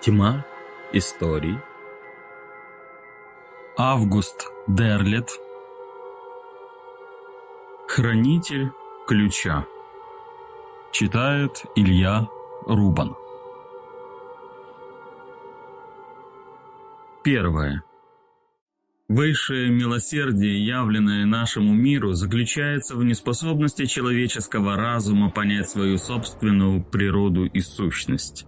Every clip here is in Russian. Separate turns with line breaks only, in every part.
Тьма историй. Август Дерлет. Хранитель ключа. Читает Илья Рубан. Первое. Высшее милосердие, явленное нашему миру, заключается в неспособности человеческого разума понять свою собственную природу и сущность.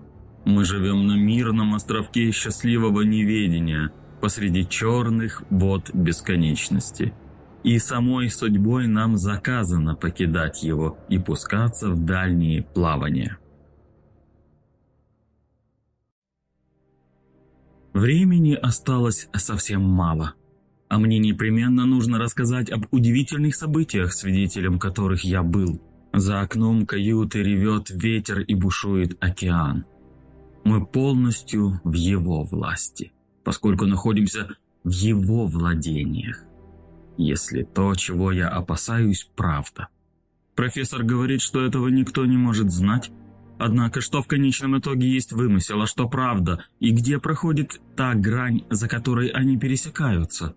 Мы живем на мирном островке счастливого неведения, посреди черных вод бесконечности. И самой судьбой нам заказано покидать его и пускаться в дальние плавания. Времени осталось совсем мало, а мне непременно нужно рассказать об удивительных событиях, свидетелем которых я был. За окном каюты ревет ветер и бушует океан. Мы полностью в его власти, поскольку находимся в его владениях. Если то, чего я опасаюсь, правда. Профессор говорит, что этого никто не может знать, однако что в конечном итоге есть вымысел, а что правда, и где проходит та грань, за которой они пересекаются.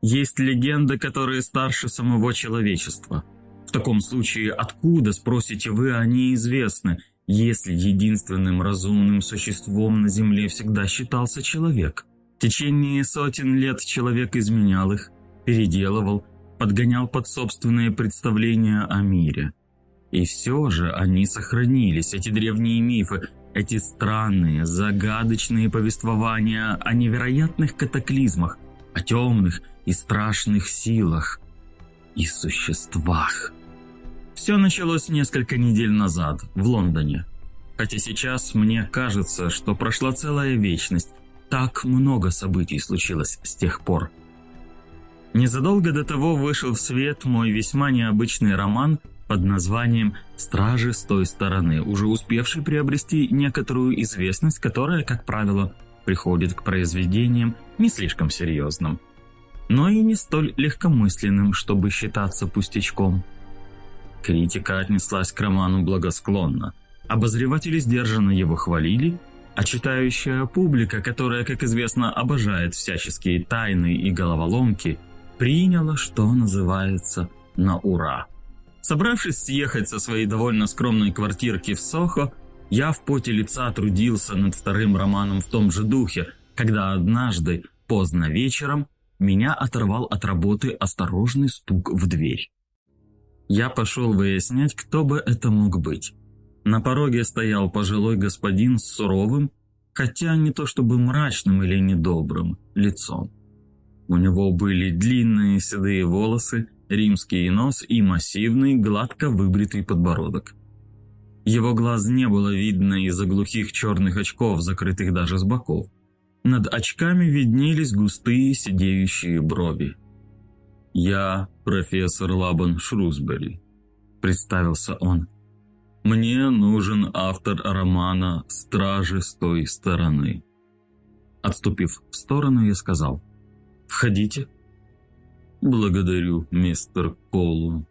Есть легенды, которые старше самого человечества. В таком случае, откуда, спросите вы, они известны, если единственным разумным существом на Земле всегда считался человек. В течение сотен лет человек изменял их, переделывал, подгонял под собственные представления о мире. И все же они сохранились, эти древние мифы, эти странные, загадочные повествования о невероятных катаклизмах, о темных и страшных силах и существах. Все началось несколько недель назад, в Лондоне. Хотя сейчас мне кажется, что прошла целая вечность. Так много событий случилось с тех пор. Незадолго до того вышел в свет мой весьма необычный роман под названием «Стражи с той стороны», уже успевший приобрести некоторую известность, которая, как правило, приходит к произведениям не слишком серьезным, но и не столь легкомысленным, чтобы считаться пустячком – Критика отнеслась к роману благосклонно. Обозреватели сдержанно его хвалили, а читающая публика, которая, как известно, обожает всяческие тайны и головоломки, приняла, что называется, на ура. Собравшись съехать со своей довольно скромной квартирки в Сохо, я в поте лица трудился над вторым романом в том же духе, когда однажды, поздно вечером, меня оторвал от работы осторожный стук в дверь. Я пошел выяснять, кто бы это мог быть. На пороге стоял пожилой господин с суровым, хотя не то чтобы мрачным или недобрым, лицом. У него были длинные седые волосы, римский нос и массивный, гладко выбритый подбородок. Его глаз не было видно из-за глухих черных очков, закрытых даже с боков. Над очками виднелись густые сидеющие брови. «Я профессор Лабан Шрусбери», – представился он. «Мне нужен автор романа «Стражи с той стороны». Отступив в сторону, я сказал «Входите». «Благодарю, мистер Колу».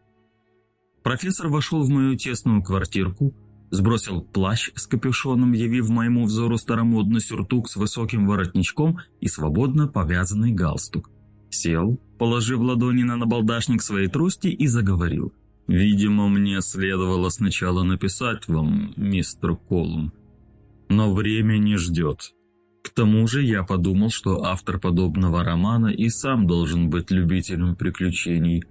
Профессор вошел в мою тесную квартирку, сбросил плащ с капюшоном, явив моему взору старомодный сюртук с высоким воротничком и свободно повязанный галстук. Сел, положив ладони на набалдашник своей трости и заговорил. «Видимо, мне следовало сначала написать вам, мистер Колум, но время не ждет. К тому же я подумал, что автор подобного романа и сам должен быть любителем приключений,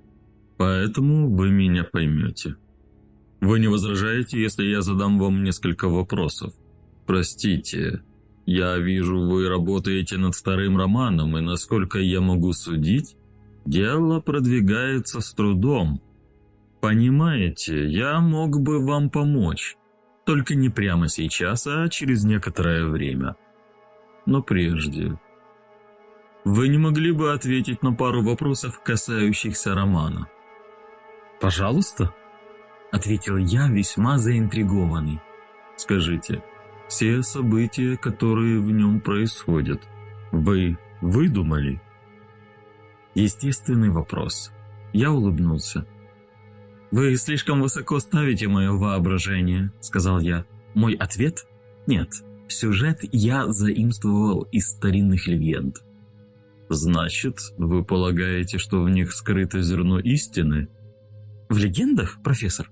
поэтому вы меня поймете. Вы не возражаете, если я задам вам несколько вопросов? Простите, я вижу, вы работаете над вторым романом, и насколько я могу судить, дело продвигается с трудом. Понимаете, я мог бы вам помочь, только не прямо сейчас, а через некоторое время. Но прежде... Вы не могли бы ответить на пару вопросов, касающихся романа? «Пожалуйста», — ответил я, весьма заинтригованный. «Скажите, все события, которые в нем происходят, вы выдумали? Естественный вопрос. Я улыбнулся. «Вы слишком высоко ставите мое воображение», — сказал я. «Мой ответ? Нет. Сюжет я заимствовал из старинных легенд.
Значит, вы полагаете, что в них скрыто зерно истины?
В легендах, профессор?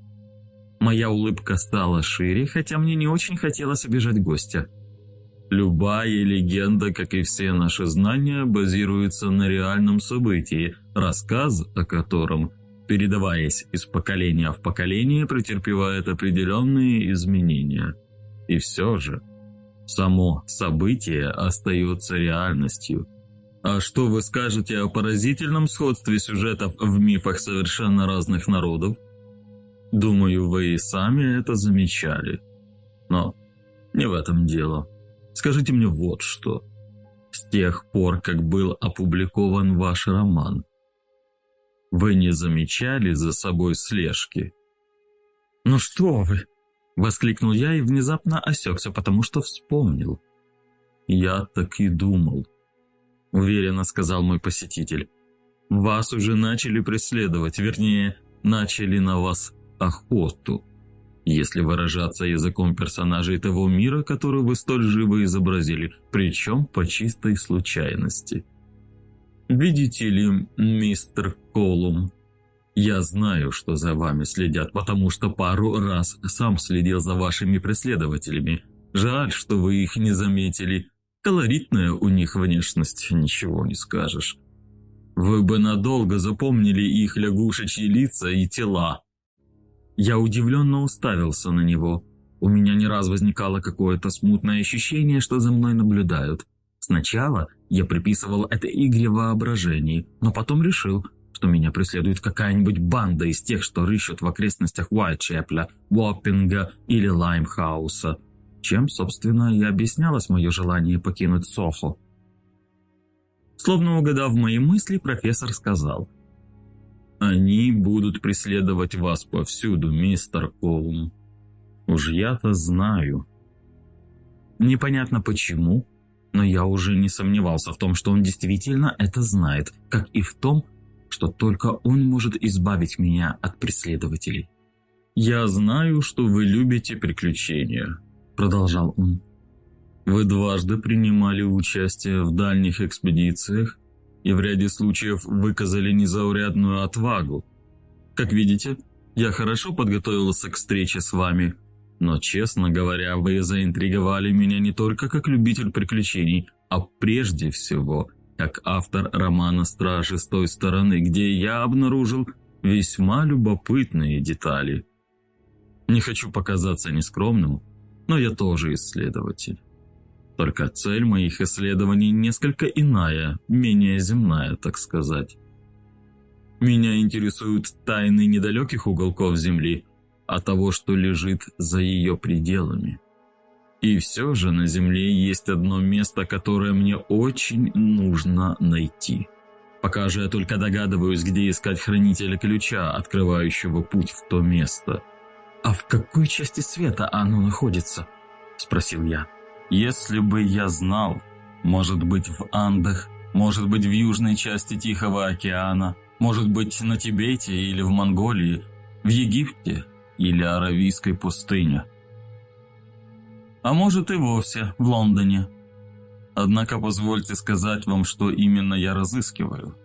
Моя улыбка стала шире, хотя мне не очень хотелось обижать гостя.
Любая легенда, как и все наши знания, базируется на реальном событии, рассказ о котором, передаваясь из поколения в поколение, претерпевает определенные изменения. И все же, само событие остается реальностью. А что вы скажете о поразительном сходстве сюжетов в мифах совершенно разных народов? Думаю, вы и сами это замечали. Но не в этом дело. Скажите мне вот что. С тех пор, как был опубликован ваш роман, вы не замечали за собой слежки?
«Ну что вы!» – воскликнул я и внезапно осекся, потому что вспомнил.
«Я так и думал», – уверенно сказал мой посетитель. «Вас уже начали преследовать, вернее, начали на вас охоту» если выражаться языком персонажей того мира, который вы столь живо изобразили, причем по чистой случайности. Видите ли, мистер Колум, я знаю, что за вами следят, потому что пару раз сам следил за вашими преследователями. Жаль, что вы их не заметили. Колоритная у них внешность, ничего не скажешь. Вы бы надолго запомнили их лягушечьи лица и тела,
я удивленно уставился на него. У меня не раз возникало какое-то смутное ощущение, что за мной наблюдают. Сначала я приписывал это игре воображений, но потом решил, что меня преследует какая-нибудь банда из тех, что рыщут в окрестностях Уайтчепля, Уоппинга или Лаймхауса, чем, собственно, и объяснялось мое желание покинуть Сохо. Словно угадав мои мысли, профессор сказал –
они будут преследовать вас повсюду, мистер Колум. Уж я-то знаю.
Непонятно почему, но я уже не сомневался в том, что он действительно это знает, как и в том, что только он может избавить меня от преследователей.
«Я знаю, что вы любите приключения», – продолжал он. «Вы дважды принимали участие в дальних экспедициях и в ряде случаев выказали незаурядную отвагу. Как видите, я хорошо подготовился к встрече с вами, но, честно говоря, вы заинтриговали меня не только как любитель приключений, а прежде всего как автор романа «Стражи с той стороны», где я обнаружил весьма любопытные детали. Не хочу показаться нескромным, но я тоже исследователь. Только цель моих исследований несколько иная, менее земная, так сказать. Меня интересуют тайны недалеких уголков Земли, а того, что лежит за ее пределами. И все же на Земле есть одно место, которое мне очень нужно найти. Пока же я только догадываюсь, где искать хранителя ключа, открывающего путь в то место.
«А в какой части света оно находится?» – спросил я.
Если бы я знал, может быть в Андах, может быть в южной части Тихого океана, может быть на Тибете или в Монголии, в Египте или Аравийской пустыне. А может и вовсе в Лондоне. Однако позвольте сказать вам, что именно я разыскиваю.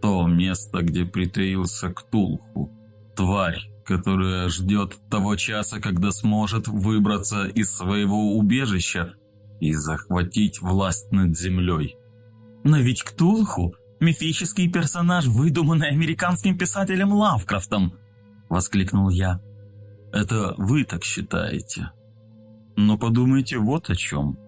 То место, где притаился Ктулху, тварь, которая ждет того часа, когда сможет выбраться из своего убежища и захватить власть над землей.
Но ведь Ктулху – мифический персонаж, выдуманный американским писателем Лавкрафтом, воскликнул я.
Это вы так считаете. Но подумайте вот о чем.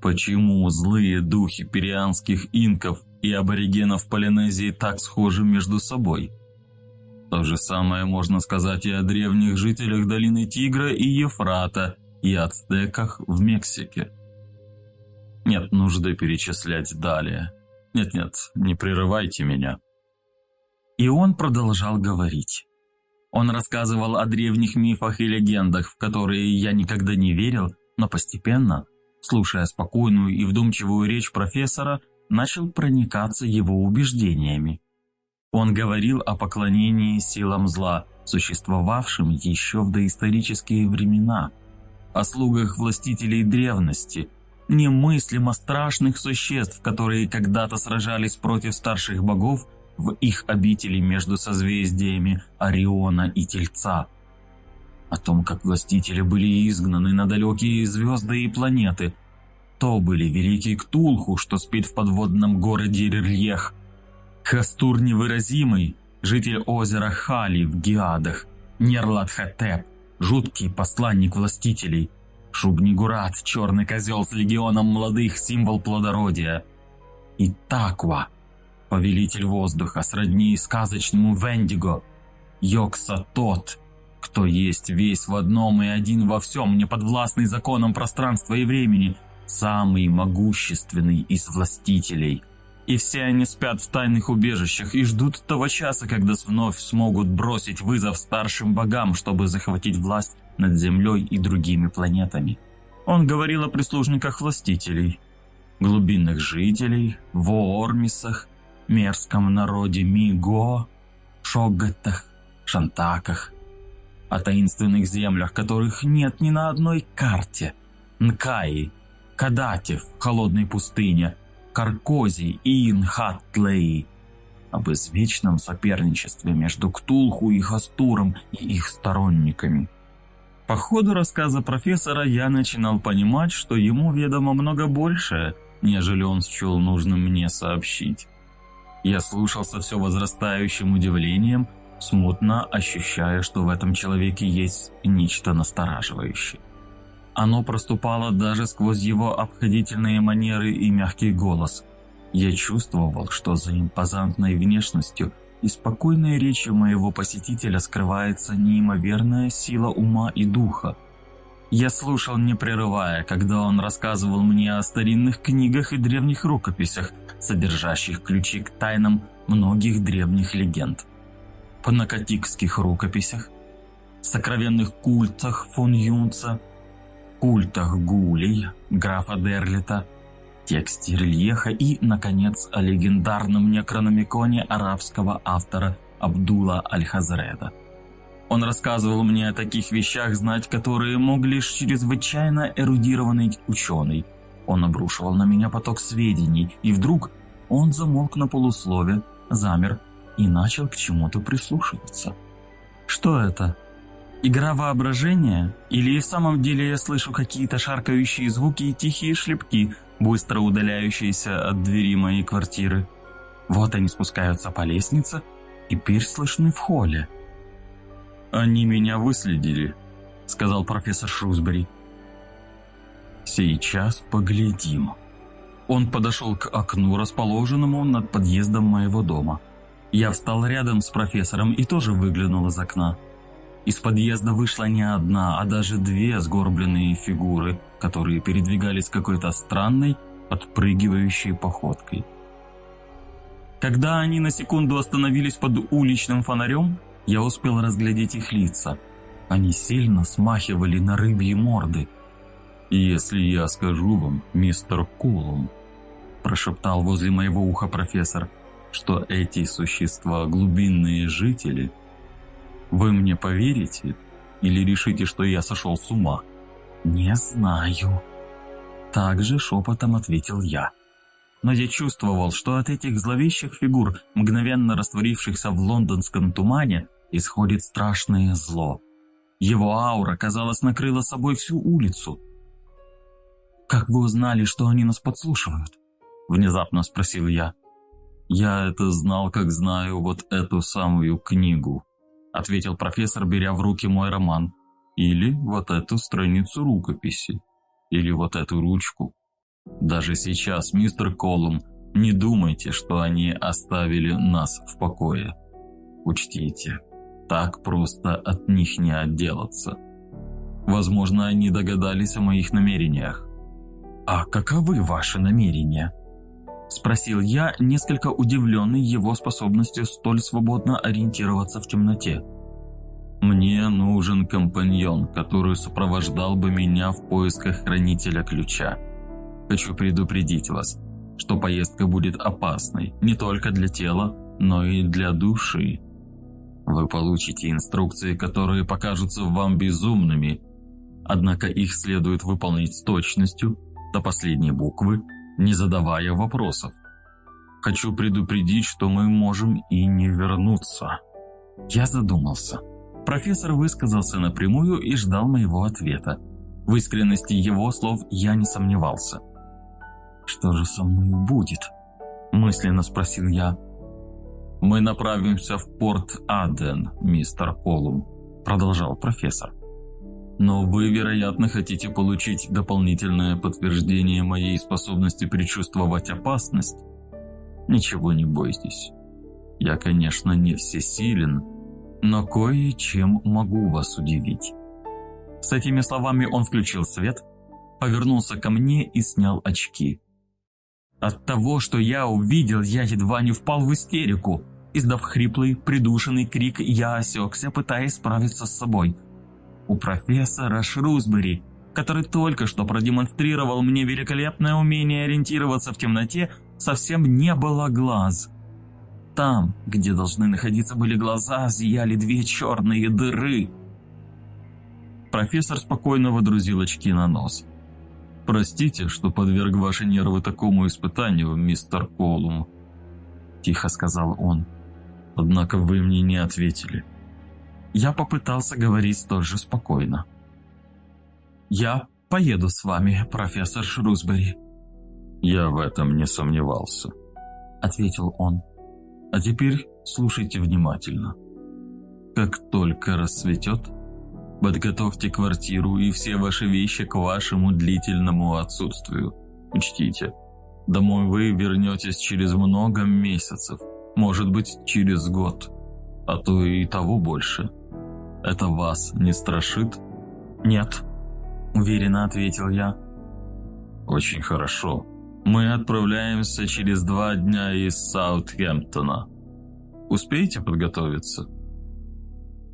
Почему злые духи перианских инков и аборигенов Полинезии так схожи между собой? То же самое можно сказать и о древних жителях долины Тигра и Ефрата, и ацтеках в Мексике. Нет нужды перечислять далее. Нет-нет, не прерывайте меня.
И он продолжал говорить. Он рассказывал о древних мифах и легендах, в которые я никогда не верил, но постепенно, слушая спокойную и вдумчивую речь профессора, начал проникаться его убеждениями. Он говорил о поклонении силам зла, существовавшим еще в доисторические времена, о слугах властителей древности, немыслимо страшных существ, которые когда-то сражались против старших богов в их обители между созвездиями Ориона и Тельца. О том, как властители были изгнаны на далекие звезды и планеты. То были великий Ктулху, что спит в подводном городе Рельех, Хастур Невыразимый, житель озера Хали в Гиадах, Нерлатхотеп, жуткий посланник властителей, Шубнигурат, черный козел с легионом молодых, символ плодородия, и Таква, повелитель воздуха, сродни сказочному Вендиго, Йокса тот, кто есть весь в одном и один во всем, неподвластный законам пространства и времени, самый могущественный из властителей. И все они спят в тайных убежищах и ждут того часа, когда вновь смогут бросить вызов старшим богам, чтобы захватить власть над Землей и другими планетами. Он говорил о прислужниках властителей, глубинных жителей, воормисах, мерзком народе Миго, Шоггатах, Шантаках, о таинственных землях, которых нет ни на одной карте, Нкаи, Кадате в холодной пустыне, Каркози и Инхатлей, об извечном соперничестве между Ктулху и Хастуром и их сторонниками. По ходу рассказа профессора я начинал понимать, что ему ведомо много больше, нежели он счел нужным мне сообщить. Я слушал со все возрастающим удивлением, смутно ощущая, что в этом человеке есть нечто настораживающее. Оно проступало даже сквозь его обходительные манеры и мягкий голос. Я чувствовал, что за импозантной внешностью и спокойной речью моего посетителя скрывается неимоверная сила ума и духа. Я слушал, не прерывая, когда он рассказывал мне о старинных книгах и древних рукописях, содержащих ключи к тайнам многих древних легенд. Панакотикских рукописях, сокровенных культах фон Юнца, культах гулей, графа Дерлита, тексте рельеха и, наконец, о легендарном некрономиконе арабского автора Абдула Аль-Хазреда. Он рассказывал мне о таких вещах, знать которые мог лишь чрезвычайно эрудированный ученый. Он обрушивал на меня поток сведений, и вдруг он замолк на полуслове, замер и начал к чему-то прислушиваться. «Что это? Игра воображения? Или в самом деле я слышу какие-то шаркающие звуки и тихие шлепки, быстро удаляющиеся от двери моей квартиры? Вот они спускаются по лестнице, и теперь слышны в холле». «Они меня выследили», — сказал профессор Шрусбери. «Сейчас поглядим». Он подошел к окну, расположенному над подъездом моего дома. Я встал рядом с профессором и тоже выглянул из окна. Из подъезда вышла не одна, а даже две сгорбленные фигуры, которые передвигались какой-то странной, подпрыгивающей походкой. Когда они на секунду остановились под уличным фонарем, я успел разглядеть их лица. Они сильно смахивали на рыбьи морды. «Если я скажу вам, мистер Кулум», – прошептал возле моего уха профессор, «что эти существа – глубинные жители, вы мне поверите или решите, что я сошел с ума?» «Не знаю», – также шепотом ответил я но я чувствовал, что от этих зловещих фигур, мгновенно растворившихся в лондонском тумане, исходит страшное зло. Его аура, казалось, накрыла собой всю улицу. «Как вы узнали, что они нас подслушивают?» – внезапно спросил я. «Я это знал, как знаю вот эту самую книгу», – ответил профессор, беря в руки мой роман. «Или вот эту страницу рукописи. Или вот эту ручку. Даже сейчас, мистер Колум, не думайте, что они оставили нас в покое. Учтите, так просто от них не отделаться. Возможно, они догадались о моих намерениях. «А каковы ваши намерения?» Спросил я, несколько удивленный его способностью столь свободно ориентироваться в темноте. «Мне нужен компаньон, который сопровождал бы меня в поисках хранителя ключа. Хочу предупредить вас, что поездка будет опасной не только для тела, но и для души. Вы получите инструкции, которые покажутся вам безумными, Однако их следует выполнить с точностью, до последней буквы, не задавая вопросов. Хочу предупредить, что мы можем и не вернуться. Я задумался. Профессор высказался напрямую и ждал моего ответа. В искренности его слов я не сомневался. «Что же со мной будет?» – мысленно спросил я. «Мы направимся в порт Аден, мистер Колум», – продолжал профессор. «Но вы, вероятно, хотите получить дополнительное подтверждение моей способности предчувствовать опасность. Ничего не бойтесь. Я, конечно, не всесилен, но кое-чем могу вас удивить». С этими словами он включил свет, повернулся ко мне и снял очки. От того, что я увидел, я едва не впал в истерику. Издав хриплый, придушенный крик, я осекся, пытаясь справиться с собой. У профессора Шрусбери, который только что продемонстрировал мне великолепное умение ориентироваться в темноте, совсем не было глаз. Там, где должны находиться были глаза, зияли две черные дыры – Профессор спокойно водрузил очки на нос. «Простите, что подверг ваши нервы такому испытанию, мистер Колум», – тихо сказал он. «Однако вы мне не ответили». Я попытался говорить столь же спокойно. «Я поеду с вами, профессор Шрусбери». «Я в этом не сомневался», – ответил он. «А теперь слушайте внимательно. Как только рассветет, Подготовьте квартиру и все ваши вещи к вашему длительному отсутствию. Учтите, домой вы вернетесь через много месяцев, может быть, через год, а то и того больше. Это вас не страшит? Нет, уверенно ответил я. Очень хорошо. Мы отправляемся через два дня из Саутгемптона. Успеете подготовиться?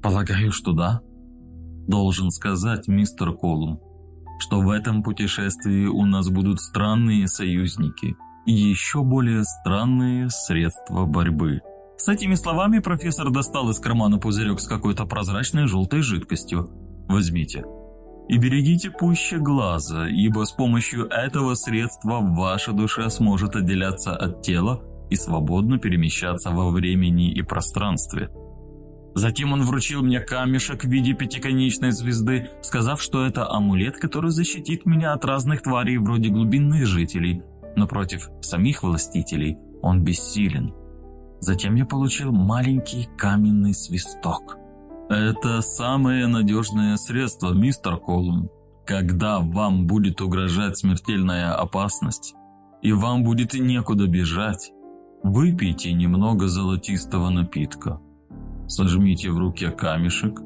Полагаю, что да. Должен сказать, мистер Колум, что в этом путешествии у нас будут странные союзники и еще более странные средства борьбы. С этими словами профессор достал из кармана пузырек с какой-то прозрачной желтой жидкостью. Возьмите. И берегите пуще глаза, ибо с помощью этого средства ваша душа сможет отделяться от тела и свободно перемещаться во времени и пространстве. Затем он вручил мне камешек в виде пятиконечной звезды, сказав, что это амулет, который защитит меня от разных тварей вроде глубинных жителей, но против самих властителей он бессилен. Затем я получил маленький каменный свисток. Это самое надежное средство, мистер Колум. Когда вам будет угрожать смертельная опасность, и вам будет некуда бежать, выпейте немного золотистого напитка сожмите в руке камешек,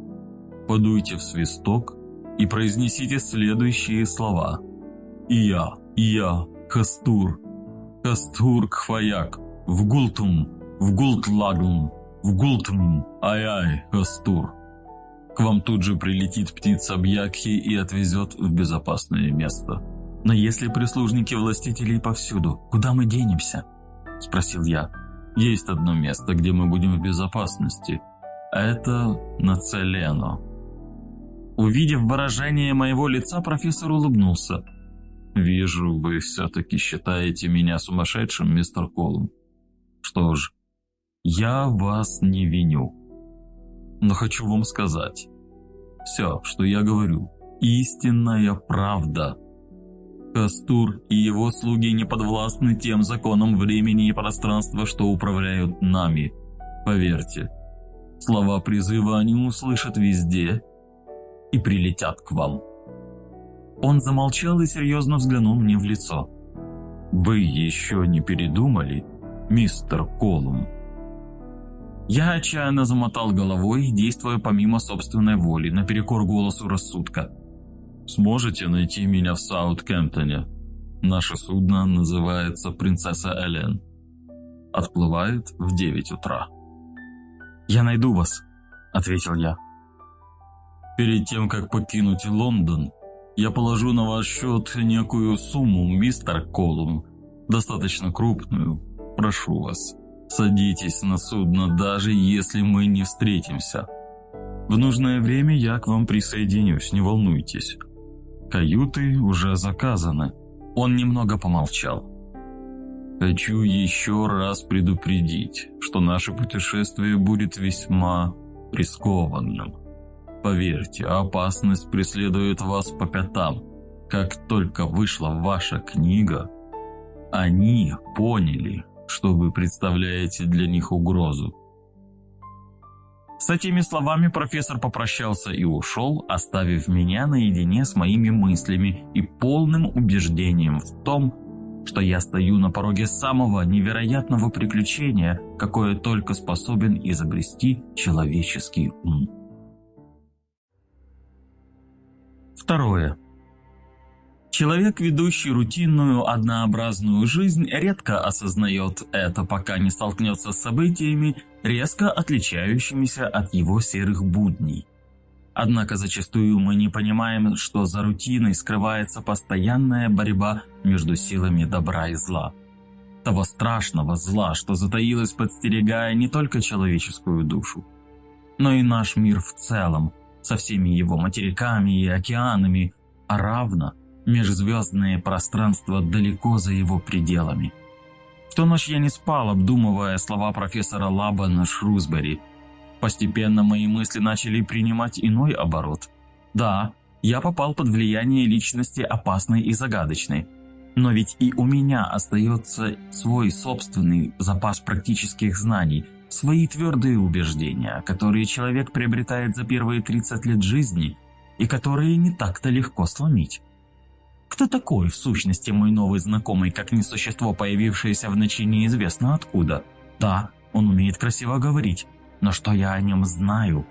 подуйте в свисток и произнесите следующие слова. «Я, я, Кастур, Кастур Кхваяк, в Гултум, в Гултлаглм, в Гултум, ай-ай, Кастур». К вам тут же прилетит птица Бьякхи и отвезет в безопасное место. «Но если прислужники властителей повсюду, куда мы денемся?» – спросил я. «Есть одно место, где мы будем в безопасности», это Нацелено. Увидев выражение моего лица, профессор улыбнулся. «Вижу, вы все-таки считаете меня сумасшедшим, мистер Колум. Что ж, я вас не виню. Но хочу вам сказать, все, что я говорю, истинная правда. Кастур и его слуги не подвластны тем законам времени и пространства, что управляют нами. Поверьте, Слова призыва они услышат везде и прилетят к вам. Он замолчал и серьезно взглянул мне в лицо. «Вы еще не передумали, мистер Колум?» Я отчаянно замотал головой, действуя помимо собственной воли, наперекор голосу рассудка. «Сможете найти меня в Саутгемптоне? Наше судно называется «Принцесса Элен». Отплывает в девять утра». «Я найду вас», — ответил я. «Перед тем, как покинуть Лондон, я положу на ваш счет некую сумму, мистер Колум, достаточно крупную. Прошу вас, садитесь на судно, даже если мы не встретимся. В нужное время я к вам присоединюсь, не волнуйтесь.
Каюты уже заказаны. Он немного помолчал. Хочу еще раз предупредить, что наше путешествие будет весьма рискованным. Поверьте, опасность преследует вас по пятам. Как только вышла ваша книга, они поняли, что вы представляете для них угрозу.
С этими словами профессор попрощался и ушел, оставив меня наедине с моими мыслями и полным убеждением в том, что я стою на пороге самого невероятного приключения, какое только способен изобрести человеческий ум. Второе. Человек, ведущий рутинную, однообразную жизнь, редко осознает это, пока не столкнется с событиями, резко отличающимися от его серых будней. Однако зачастую мы не понимаем, что за рутиной скрывается постоянная борьба между силами добра и зла. Того страшного зла, что затаилось, подстерегая не только человеческую душу, но и наш мир в целом, со всеми его материками и океанами, а равно – межзвездное пространство далеко за его пределами. В ту ночь я не спал, обдумывая слова профессора Лабана Шрусбери. Постепенно мои мысли начали принимать иной оборот. Да, я попал под влияние личности опасной и загадочной. Но ведь и у меня остается свой собственный запас практических знаний, свои твердые убеждения, которые человек приобретает за первые 30 лет жизни и которые не так-то легко сломить. Кто такой, в сущности, мой новый знакомый, как не существо, появившееся в ночи неизвестно откуда? Да, он умеет красиво говорить, но что я о нем знаю?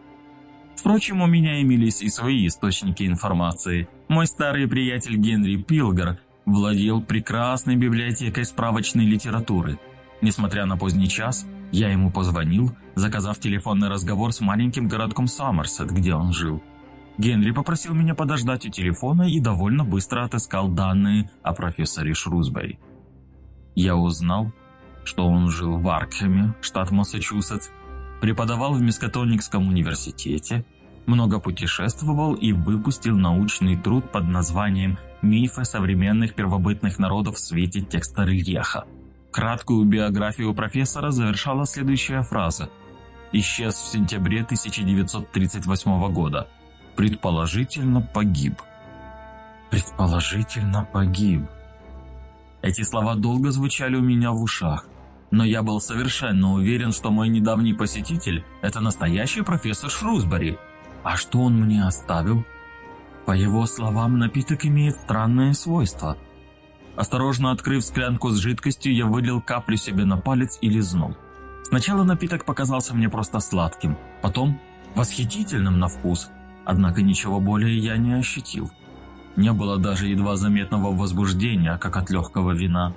Впрочем, у меня имелись и свои источники информации. Мой старый приятель Генри Пилгар владел прекрасной библиотекой справочной литературы. Несмотря на поздний час, я ему позвонил, заказав телефонный разговор с маленьким городком Саммерсет, где он жил. Генри попросил меня подождать у телефона и довольно быстро отыскал данные о профессоре Шрусбери. Я узнал, что он жил в Аркхеме, штат Массачусетс, преподавал в Мискатоникском университете, много путешествовал и выпустил научный труд под названием «Мифы современных первобытных народов в свете текста рельефа». Краткую биографию профессора завершала следующая фраза «Исчез в сентябре 1938 года. Предположительно погиб. Предположительно погиб. Эти слова долго звучали у меня в ушах, но я был совершенно уверен, что мой недавний посетитель – это настоящий профессор Шрусбери. А что он мне оставил? По его словам, напиток имеет странное свойство. Осторожно открыв склянку с жидкостью, я вылил каплю себе на палец и лизнул. Сначала напиток показался мне просто сладким, потом восхитительным на вкус, Однако ничего более я не ощутил. Не было даже едва заметного возбуждения, как от легкого вина.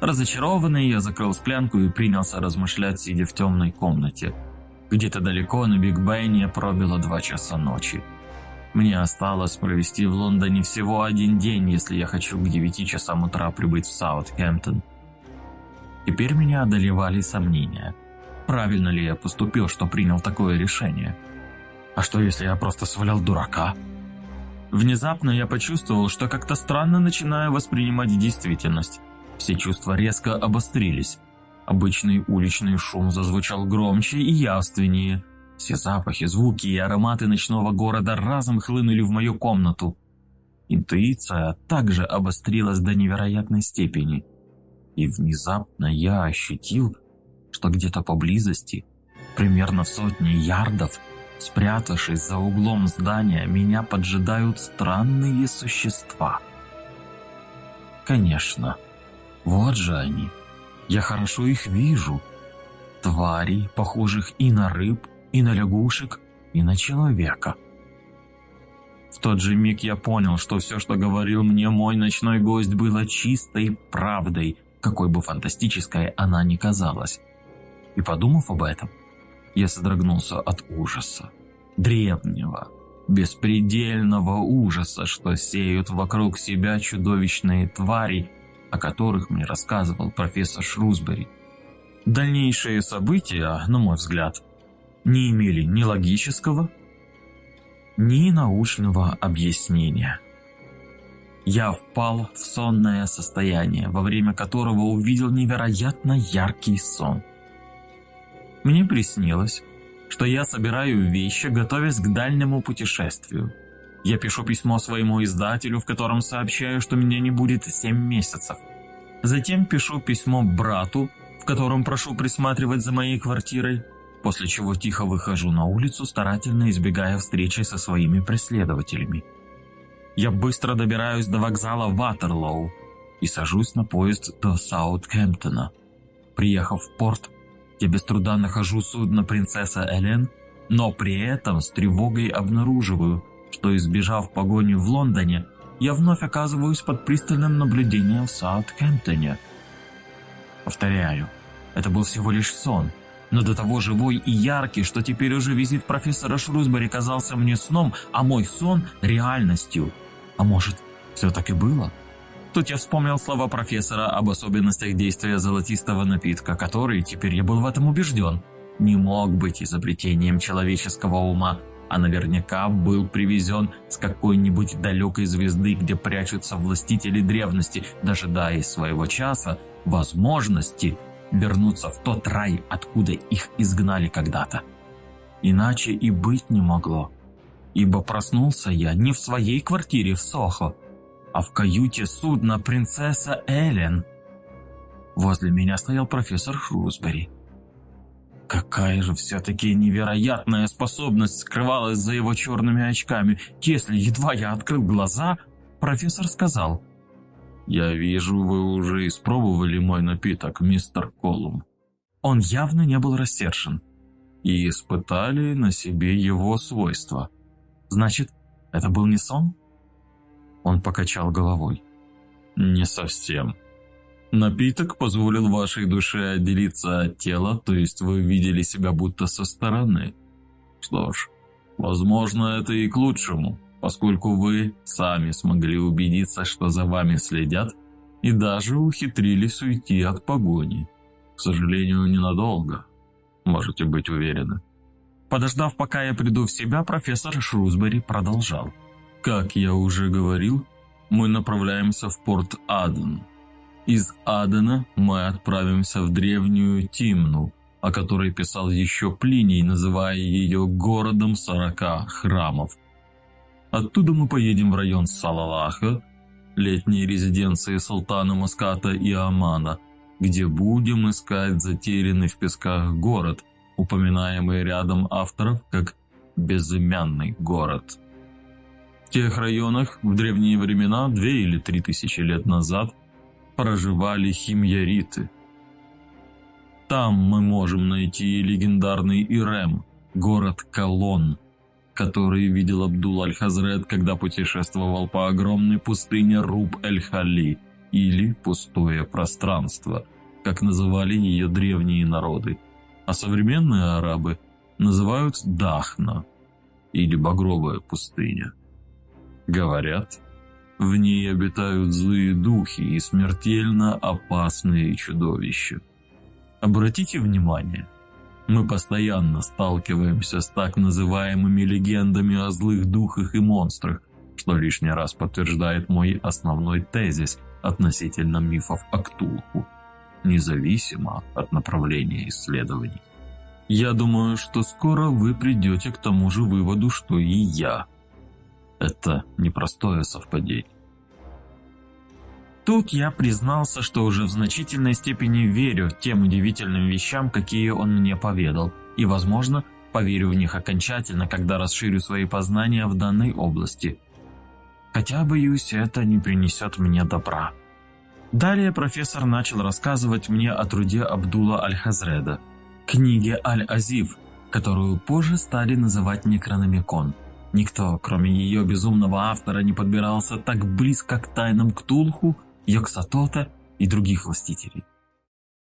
Разочарованный, я закрыл склянку и принялся размышлять, сидя в темной комнате. Где-то далеко на Биг Бене пробило два часа ночи. Мне осталось провести в Лондоне всего один день, если я хочу к 9 часам утра прибыть в Саутгемптон. Теперь меня одолевали сомнения. Правильно ли я поступил, что принял такое решение? А что, если я просто свалял дурака? Внезапно я почувствовал, что как-то странно начинаю воспринимать действительность. Все чувства резко обострились. Обычный уличный шум зазвучал громче и явственнее. Все запахи, звуки и ароматы ночного города разом хлынули в мою комнату. Интуиция также обострилась до невероятной степени. И внезапно я ощутил, что где-то поблизости, примерно в сотне ярдов, Спрятавшись за углом здания, меня поджидают странные существа. Конечно, вот же они. Я хорошо их вижу. Твари, похожих и на рыб, и на лягушек, и на человека. В тот же миг я понял, что все, что говорил мне мой ночной гость, было чистой правдой, какой бы фантастической она ни казалась. И подумав об этом, я содрогнулся от ужаса. Древнего, беспредельного ужаса, что сеют вокруг себя чудовищные твари, о которых мне рассказывал профессор Шрусбери. Дальнейшие события, на мой взгляд, не имели ни логического, ни научного объяснения. я впал в сонное состояние, во время которого увидел невероятно яркий сон. Мне приснилось, что я собираю вещи, готовясь к дальнему путешествию. Я пишу письмо своему издателю, в котором сообщаю, что меня не будет 7 месяцев. Затем пишу письмо брату, в котором прошу присматривать за моей квартирой, после чего тихо выхожу на улицу, старательно избегая встречи со своими преследователями. Я быстро добираюсь до вокзала Ватерлоу и сажусь на поезд до Саутгемптона. Приехав в порт, я без труда нахожу судно «Принцесса Элен», но при этом с тревогой обнаруживаю, что избежав погони в Лондоне, я вновь оказываюсь под пристальным наблюдением в Саутгемптоне. Повторяю, это был всего лишь сон, но до того живой и яркий, что теперь уже визит профессора Шрусбери казался мне сном, а мой сон – реальностью. А может, все так и было? Тут я вспомнил слова профессора об особенностях действия золотистого напитка, который, теперь я был в этом убежден, не мог быть изобретением человеческого ума, а наверняка был привезен с какой-нибудь далекой звезды, где прячутся властители древности, дожидаясь своего часа, возможности вернуться в тот рай, откуда их изгнали когда-то. Иначе и быть не могло, ибо проснулся я не в своей квартире в Сохо, а в каюте судна принцесса Эллен. Возле меня стоял профессор Хрусбери. Какая же все-таки невероятная способность скрывалась за его черными очками. Если едва я открыл глаза, профессор сказал. «Я вижу, вы уже испробовали мой напиток, мистер Колум». Он явно не был рассершен. И испытали на себе его свойства. Значит, это был не сон? Он покачал головой. «Не совсем. Напиток позволил вашей душе отделиться от тела, то есть вы видели себя будто со стороны. Что ж, возможно, это и к лучшему, поскольку вы сами смогли убедиться, что за вами следят, и даже ухитрились уйти от погони. К сожалению, ненадолго, можете быть уверены». Подождав, пока я приду в себя, профессор Шрусбери продолжал. Как я уже говорил, мы направляемся в порт Аден. Из Адена мы отправимся в древнюю Тимну, о которой писал еще Плиний, называя ее городом сорока храмов. Оттуда мы поедем в район Салалаха, летней резиденции султана Маската и Амана, где будем искать затерянный в песках город, упоминаемый рядом авторов как «безымянный город». Тех районах в древние времена, две или три тысячи лет назад, проживали химьяриты. Там мы можем найти легендарный Ирем, город Колон, который видел Абдул Аль-Хазрет, когда путешествовал по огромной пустыне Руб-эль-Хали, или «пустое пространство», как называли ее древние народы, а современные арабы называют Дахна, или «багровая пустыня». Говорят, в ней обитают злые духи и смертельно опасные чудовища. Обратите внимание, мы постоянно сталкиваемся с так называемыми легендами о злых духах и монстрах, что лишний раз подтверждает мой основной тезис относительно мифов о Ктулху, независимо от направления исследований. Я думаю, что скоро вы придете к тому же выводу, что и я – это непростое совпадение. Тут я признался, что уже в значительной степени верю тем удивительным вещам, какие он мне поведал, и, возможно, поверю в них окончательно, когда расширю свои познания в данной области. Хотя, боюсь, это не принесет мне добра. Далее профессор начал рассказывать мне о труде Абдула Аль-Хазреда, книге Аль-Азив, которую позже стали называть Некрономикон – Никто, кроме ее безумного автора, не подбирался так близко к тайнам Ктулху, Йоксатота и других властителей.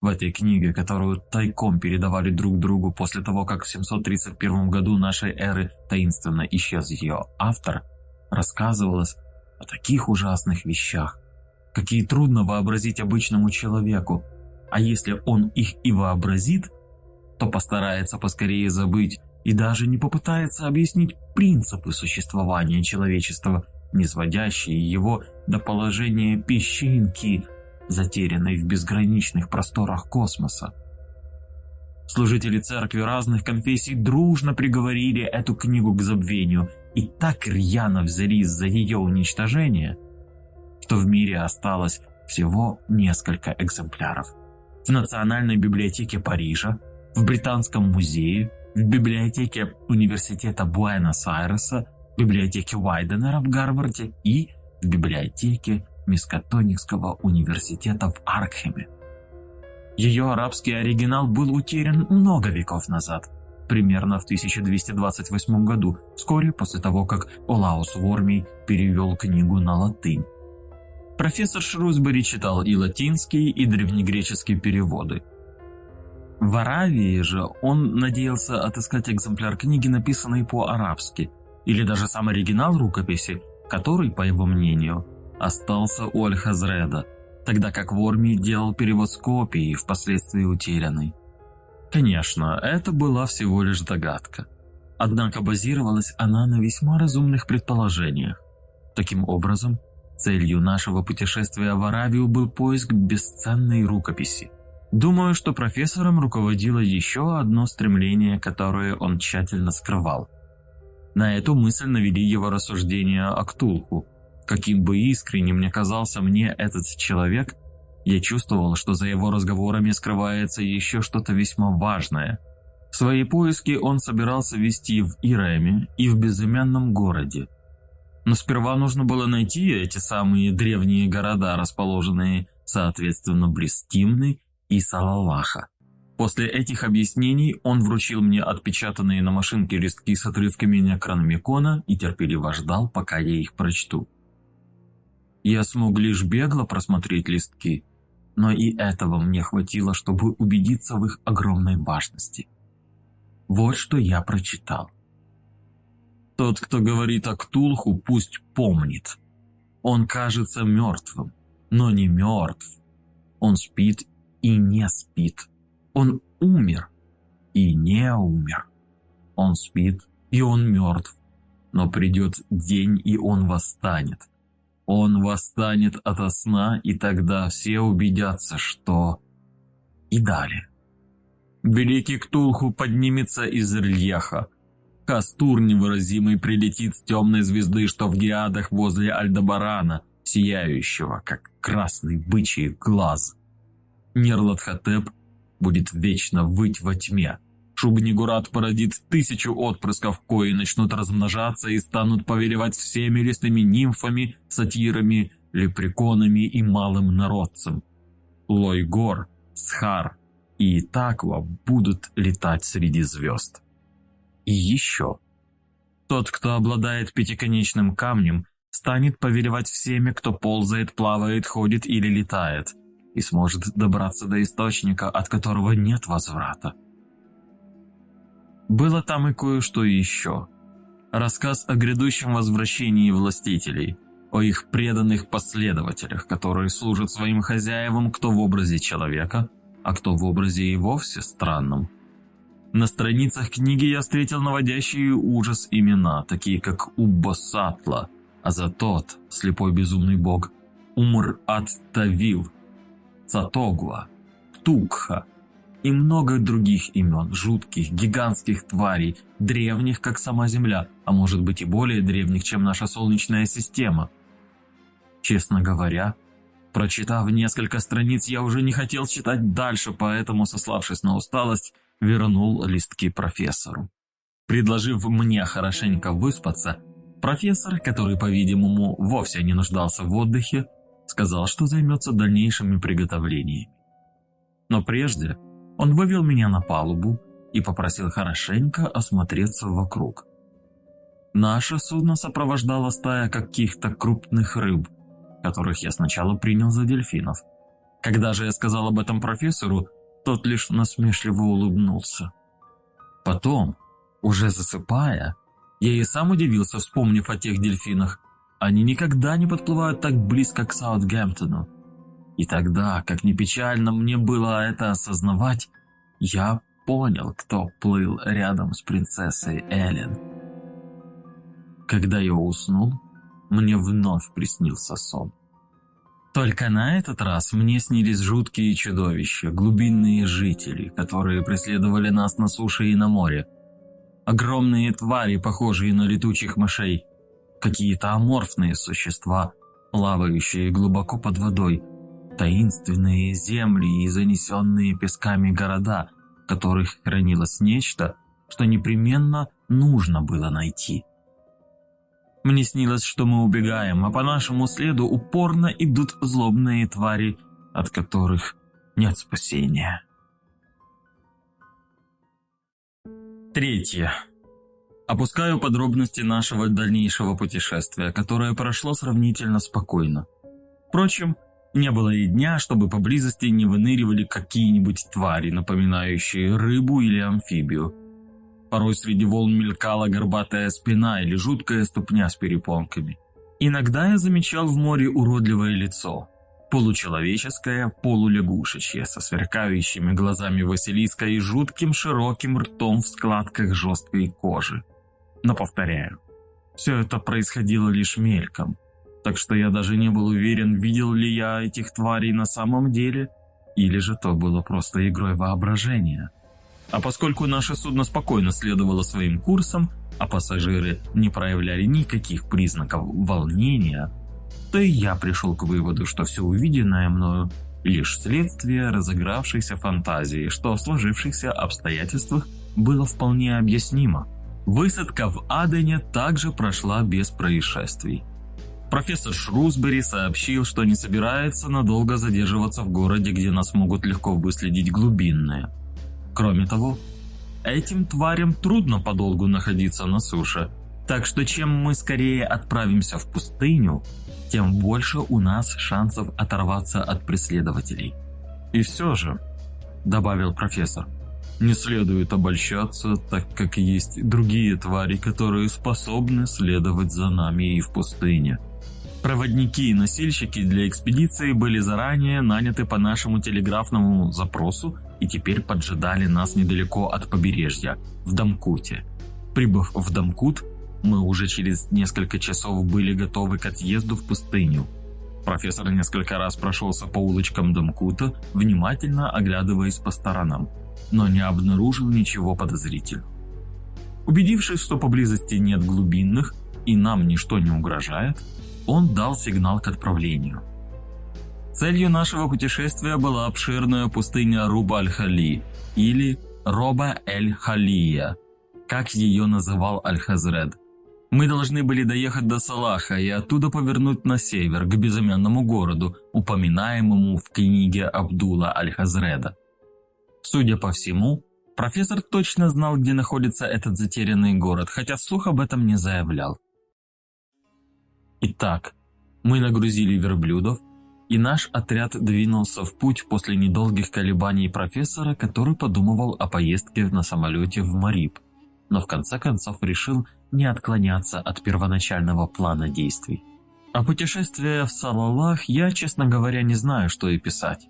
В этой книге, которую тайком передавали друг другу после того, как в 731 году нашей эры таинственно исчез ее автор, рассказывалось о таких ужасных вещах, какие трудно вообразить обычному человеку, а если он их и вообразит, то постарается поскорее забыть и даже не попытается объяснить принципы существования человечества, не сводящие его до положения песчинки, затерянной в безграничных просторах космоса. Служители церкви разных конфессий дружно приговорили эту книгу к забвению и так рьяно взялись за ее уничтожение, что в мире осталось всего несколько экземпляров. В Национальной библиотеке Парижа, в Британском музее, в библиотеке Университета Буэнос-Айреса, библиотеке Уайденера в Гарварде и в библиотеке Мискатоникского университета в Аркхеме. Ее арабский оригинал был утерян много веков назад, примерно в 1228 году, вскоре после того, как Олаус Вормий перевел книгу на латынь. Профессор Шрусбери читал и латинские, и древнегреческие переводы. В Аравии же он надеялся отыскать экземпляр книги, написанной по-арабски, или даже сам оригинал рукописи, который, по его мнению, остался у Аль-Хазреда – тогда как Ворми делал перевод с копии, впоследствии утерянной. Конечно, это была всего лишь догадка. Однако базировалась она на весьма разумных предположениях. Таким образом, целью нашего путешествия в Аравию был поиск бесценной рукописи. Думаю, что профессором руководило еще одно стремление, которое он тщательно скрывал. На эту мысль навели его рассуждения о Ктулху – Каким бы искренним ни казался мне этот человек, я чувствовал, что за его разговорами скрывается еще что-то весьма важное. Свои поиски он собирался вести в Иреме и в безымянном городе. Но сперва нужно было найти эти самые древние города, расположенные, соответственно, близ Тимны и Салалаха. После этих объяснений он вручил мне отпечатанные на машинке листки с отрывками Некрономикона и терпеливо ждал, пока я их прочту. Я смог лишь бегло просмотреть листки, но и этого мне хватило, чтобы убедиться в их огромной важности. Вот что я прочитал. Тот, кто говорит о Ктулху, пусть помнит. Он кажется мертвым, но не мертв. Он спит и не спит. Он умер и не умер. Он спит и он мертв. Но придет день, и он восстанет – он восстанет ото сна, и тогда все убедятся, что... И далее. Великий Ктулху поднимется из рельефа. Кастур невыразимый прилетит с темной звезды, что в геадах возле Альдебарана, сияющего, как красный бычий глаз. Нерлатхотеп будет вечно выть во тьме, Шубнигурат породит тысячу отпрысков, кои начнут размножаться и станут повелевать всеми лесными нимфами, сатирами, лепреконами и малым народцем. Лойгор, Схар и Итаква будут летать среди звезд. И еще. Тот, кто обладает пятиконечным камнем, станет повелевать всеми, кто ползает, плавает, ходит или летает, и сможет добраться до источника, от которого нет возврата. Было там и кое-что еще. Рассказ о грядущем возвращении властителей, о их преданных последователях, которые служат своим хозяевам кто в образе человека, а кто в образе и вовсе странном. На страницах книги я встретил наводящие ужас имена, такие как Уббасатла, Азатот, слепой безумный бог, Умр-Ат-Тавил, Цатогла, Ктукха, и много других имен, жутких, гигантских тварей, древних, как сама Земля, а может быть и более древних, чем наша Солнечная система. Честно говоря, прочитав несколько страниц, я уже не хотел читать дальше, поэтому, сославшись на усталость, вернул листки профессору. Предложив мне хорошенько выспаться, профессор, который, по-видимому, вовсе не нуждался в отдыхе, сказал, что займется дальнейшими приготовлениями. Но прежде он вывел меня на палубу и попросил хорошенько осмотреться вокруг. Наше судно сопровождало стая каких-то крупных рыб, которых я сначала принял за дельфинов. Когда же я сказал об этом профессору, тот лишь насмешливо улыбнулся. Потом, уже засыпая, я и сам удивился, вспомнив о тех дельфинах. Они никогда не подплывают так близко к Саутгемптону. И тогда, как ни печально мне было это осознавать, я понял, кто плыл рядом с принцессой Эллен. Когда я уснул, мне вновь приснился сон. Только на этот раз мне снились жуткие чудовища, глубинные жители, которые преследовали нас на суше и на море. Огромные твари, похожие на летучих мышей. Какие-то аморфные существа, плавающие глубоко под водой. Таинственные земли и занесенные песками города, в которых хранилось нечто, что непременно нужно было найти. Мне снилось, что мы убегаем, а по нашему следу упорно идут злобные твари, от которых нет спасения. Третье. Опускаю подробности нашего дальнейшего путешествия, которое прошло сравнительно спокойно. Впрочем, не было и дня, чтобы поблизости не выныривали какие-нибудь твари, напоминающие рыбу или амфибию. Порой среди волн мелькала горбатая спина или жуткая ступня с перепонками. Иногда я замечал в море уродливое лицо, получеловеческое, полулягушечье, со сверкающими глазами Василиска и жутким широким ртом в складках жесткой кожи. Но повторяю, все это происходило лишь мельком, так что я даже не был уверен, видел ли я этих тварей на самом деле, или же то было просто игрой воображения. А поскольку наше судно спокойно следовало своим курсам, а пассажиры не проявляли никаких признаков волнения, то и я пришел к выводу, что все увиденное мною лишь следствие разыгравшейся фантазии, что в сложившихся обстоятельствах было вполне объяснимо. Высадка в Адене также прошла без происшествий. Профессор Шрусбери сообщил, что не собирается надолго задерживаться в городе, где нас могут легко выследить глубинные – Кроме того, этим тварям трудно подолгу находиться на суше, так что чем мы скорее отправимся в пустыню, тем больше у нас шансов оторваться от преследователей. И все же, добавил профессор, не следует обольщаться, так как есть другие твари, которые способны следовать за нами и в пустыне. Проводники и носильщики для экспедиции были заранее наняты по нашему телеграфному запросу и теперь поджидали нас недалеко от побережья, в Дамкуте. Прибыв в Дамкут, мы уже через несколько часов были готовы к отъезду в пустыню. Профессор несколько раз прошелся по улочкам Дамкута, внимательно оглядываясь по сторонам, но не обнаружил ничего подозрительного. Убедившись, что поблизости нет глубинных и нам ничто не угрожает, он дал сигнал к отправлению – Целью нашего путешествия была обширная пустыня Руба-аль-Хали или Роба-эль-Халия, как ее называл Аль-Хазред. Мы должны были доехать до Салаха и оттуда повернуть на север, к безымянному городу, упоминаемому в книге Абдула Аль-Хазреда. Судя по всему, профессор точно знал, где находится этот затерянный город, хотя вслух об этом не заявлял. Итак, мы нагрузили верблюдов, и наш отряд двинулся в путь после недолгих колебаний профессора, который подумывал о поездке на самолете в Мариб, но в конце концов решил не отклоняться от первоначального плана действий. О путешествии в Салалах я, честно говоря, не знаю, что и писать.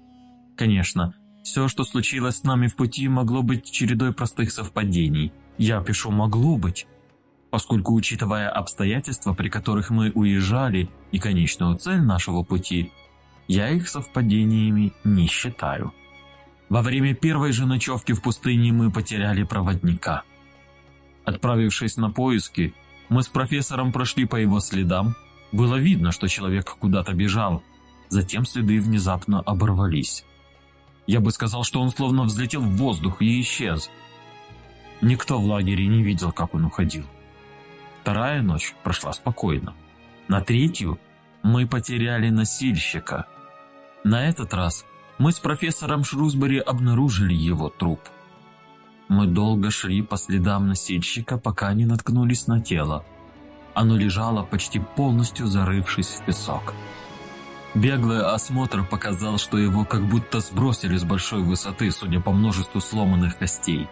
Конечно, все, что случилось с нами в пути, могло быть чередой простых совпадений. Я пишу «могло быть», поскольку, учитывая обстоятельства, при которых мы уезжали, и конечную цель нашего пути – я их совпадениями не считаю. Во время первой же ночевки в пустыне мы потеряли проводника. Отправившись на поиски, мы с профессором прошли по его следам. Было видно, что человек куда-то бежал. Затем следы внезапно оборвались. Я бы сказал, что он словно взлетел в воздух и исчез. Никто в лагере не видел, как он уходил. Вторая ночь прошла спокойно. На третью мы потеряли носильщика – на этот раз мы с профессором Шрусбери обнаружили его труп. Мы долго шли по следам носильщика, пока не наткнулись на тело. Оно лежало почти полностью зарывшись в песок. Беглый осмотр показал, что его как будто сбросили с большой высоты, судя по множеству сломанных костей.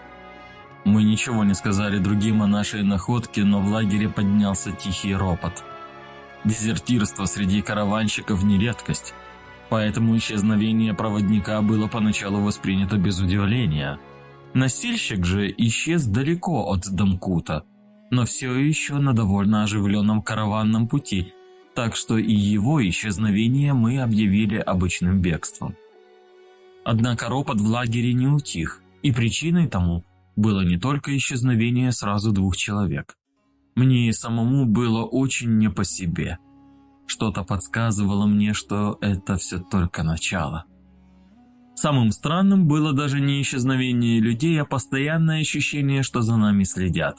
Мы ничего не сказали другим о нашей находке, но в лагере поднялся тихий ропот. Дезертирство среди караванщиков не редкость. Поэтому исчезновение проводника было поначалу воспринято без удивления. Носильщик же исчез далеко от Дамкута, но все еще на довольно оживленном караванном пути, так что и его исчезновение мы объявили обычным бегством. Однако ропот в лагере не утих, и причиной тому было не только исчезновение сразу двух человек. Мне и самому было очень не по себе. Что-то подсказывало мне, что это все только начало. Самым странным было даже не исчезновение людей, а постоянное ощущение, что за нами следят.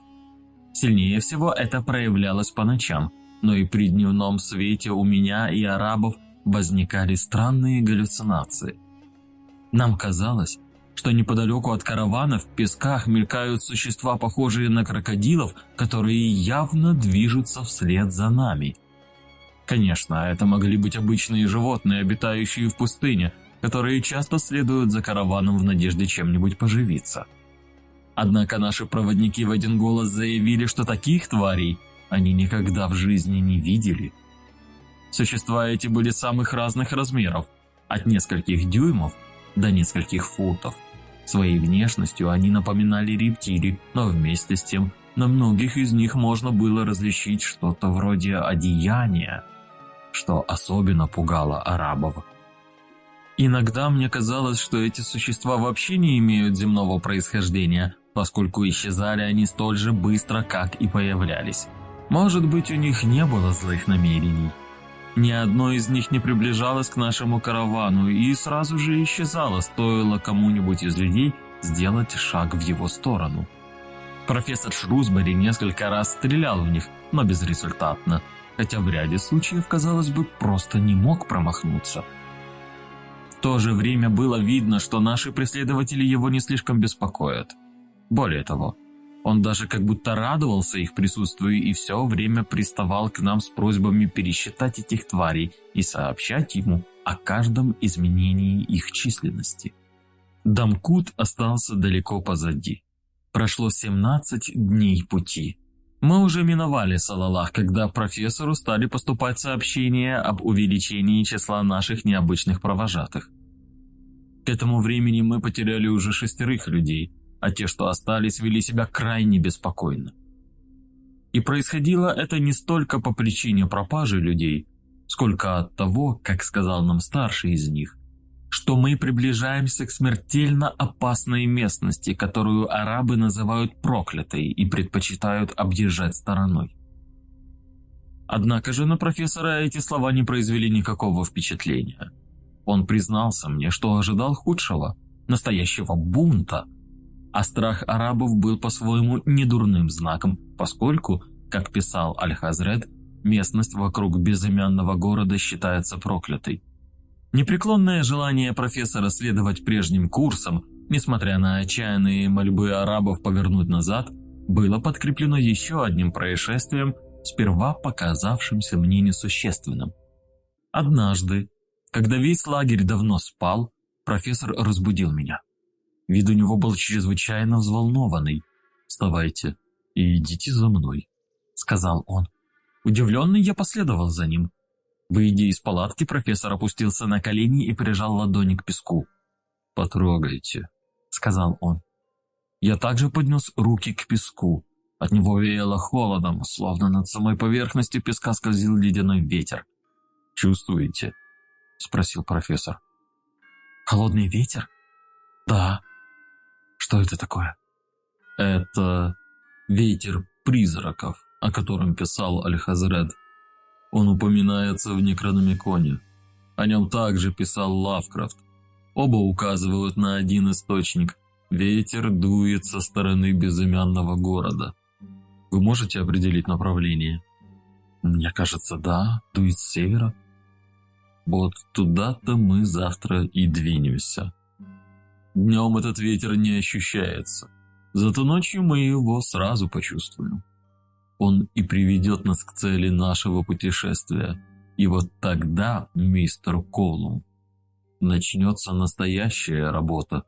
Сильнее всего это проявлялось по ночам, но и при дневном свете у меня и арабов возникали странные галлюцинации. Нам казалось, что неподалеку от каравана в песках мелькают существа, похожие на крокодилов, которые явно движутся вслед за нами. Конечно, это могли быть обычные животные, обитающие в пустыне, которые часто следуют за караваном в надежде чем-нибудь поживиться. Однако наши проводники в один голос заявили, что таких тварей они никогда в жизни не видели. Существа эти были самых разных размеров, от нескольких дюймов до нескольких футов. Своей внешностью они напоминали рептилий, но вместе с тем на многих из них можно было различить что-то вроде одеяния, что особенно пугало арабов. Иногда мне казалось, что эти существа вообще не имеют земного происхождения, поскольку исчезали они столь же быстро, как и появлялись. Может быть, у них не было злых намерений. Ни одно из них не приближалось к нашему каравану и сразу же исчезало, стоило кому-нибудь из людей сделать шаг в его сторону. Профессор Шрусбери несколько раз стрелял в них, но безрезультатно, хотя в ряде случаев, казалось бы, просто не мог промахнуться. В то же время было видно, что наши преследователи его не слишком беспокоят. Более того, он даже как будто радовался их присутствию и все время приставал к нам с просьбами пересчитать этих тварей и сообщать ему о каждом изменении их численности. Дамкут остался далеко позади. Прошло 17 дней пути. Мы уже миновали Салалах, когда профессору стали поступать сообщения об увеличении числа наших необычных провожатых. К этому времени мы потеряли уже шестерых людей – а те, что остались, вели себя крайне беспокойно. И происходило это не столько по причине пропажи людей, сколько от того, как сказал нам старший из них, что мы приближаемся к смертельно опасной местности, которую арабы называют проклятой и предпочитают объезжать стороной. Однако же на профессора эти слова не произвели никакого впечатления. Он признался мне, что ожидал худшего, настоящего бунта, а страх арабов был по-своему недурным знаком, поскольку, как писал Аль-Хазред, местность вокруг безымянного города считается проклятой. Непреклонное желание профессора следовать прежним курсам, несмотря на отчаянные мольбы арабов повернуть назад, было подкреплено еще одним происшествием, сперва показавшимся мне несущественным. Однажды, когда весь лагерь давно спал, профессор разбудил меня. Вид у него был чрезвычайно взволнованный. «Вставайте и идите за мной», — сказал он. Удивленный я последовал за ним. Выйдя из палатки, профессор опустился на колени и прижал ладони к песку. «Потрогайте», — сказал он. Я также поднес руки к песку. От него веяло холодом, словно над самой поверхностью песка скользил ледяной ветер. «Чувствуете?» — спросил профессор. «Холодный ветер?» «Да», что это такое? Это ветер призраков, о котором писал Аль-Хазред. Он упоминается в Некрономиконе. О нем также писал Лавкрафт. Оба указывают на один источник. Ветер дует со стороны безымянного города. Вы можете определить направление? Мне кажется, да, дует с севера. Вот туда-то мы завтра и двинемся. Днем этот ветер не ощущается, зато ночью мы его сразу почувствуем. Он и приведет нас к цели нашего путешествия, и вот тогда, мистер Колум, начнется настоящая работа.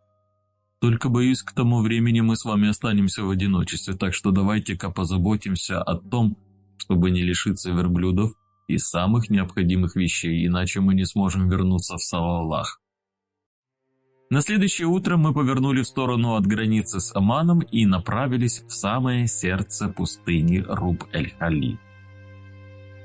Только, боюсь, к тому времени мы с вами останемся в одиночестве, так что давайте-ка позаботимся о том, чтобы не лишиться верблюдов и самых необходимых вещей, иначе мы не сможем вернуться в Салалах. На следующее утро мы повернули в сторону от границы с Оманом и направились в самое сердце пустыни Руб-эль-Хали.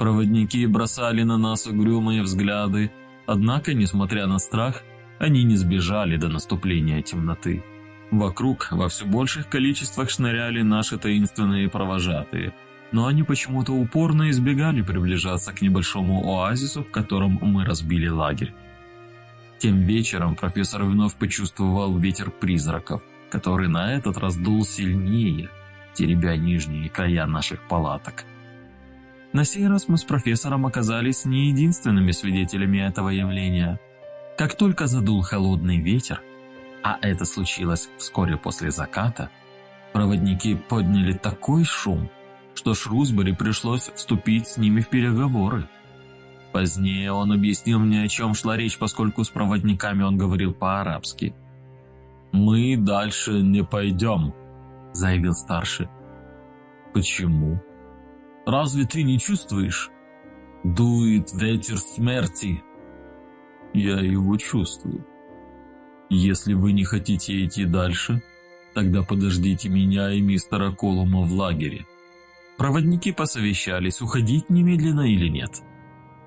Проводники бросали на нас угрюмые взгляды, однако, несмотря на страх, они не сбежали до наступления темноты. Вокруг во все больших количествах шныряли наши таинственные провожатые, но они почему-то упорно избегали приближаться к небольшому оазису, в котором мы разбили лагерь. Тем вечером профессор вновь почувствовал ветер призраков, который на этот раз дул сильнее, теребя нижние края наших палаток. На сей раз мы с профессором оказались не единственными свидетелями этого явления. Как только задул холодный ветер, а это случилось вскоре после заката, проводники подняли такой шум, что Шрусбери пришлось вступить с ними в переговоры. Позднее он объяснил мне, о чем шла речь, поскольку с проводниками он говорил по-арабски. «Мы дальше не пойдем», — заявил старший. «Почему?» Разве ты не чувствуешь? Дует ветер смерти. Я его чувствую. Если вы не хотите идти дальше, тогда подождите меня и мистера Колума в лагере. Проводники посовещались, уходить немедленно или нет.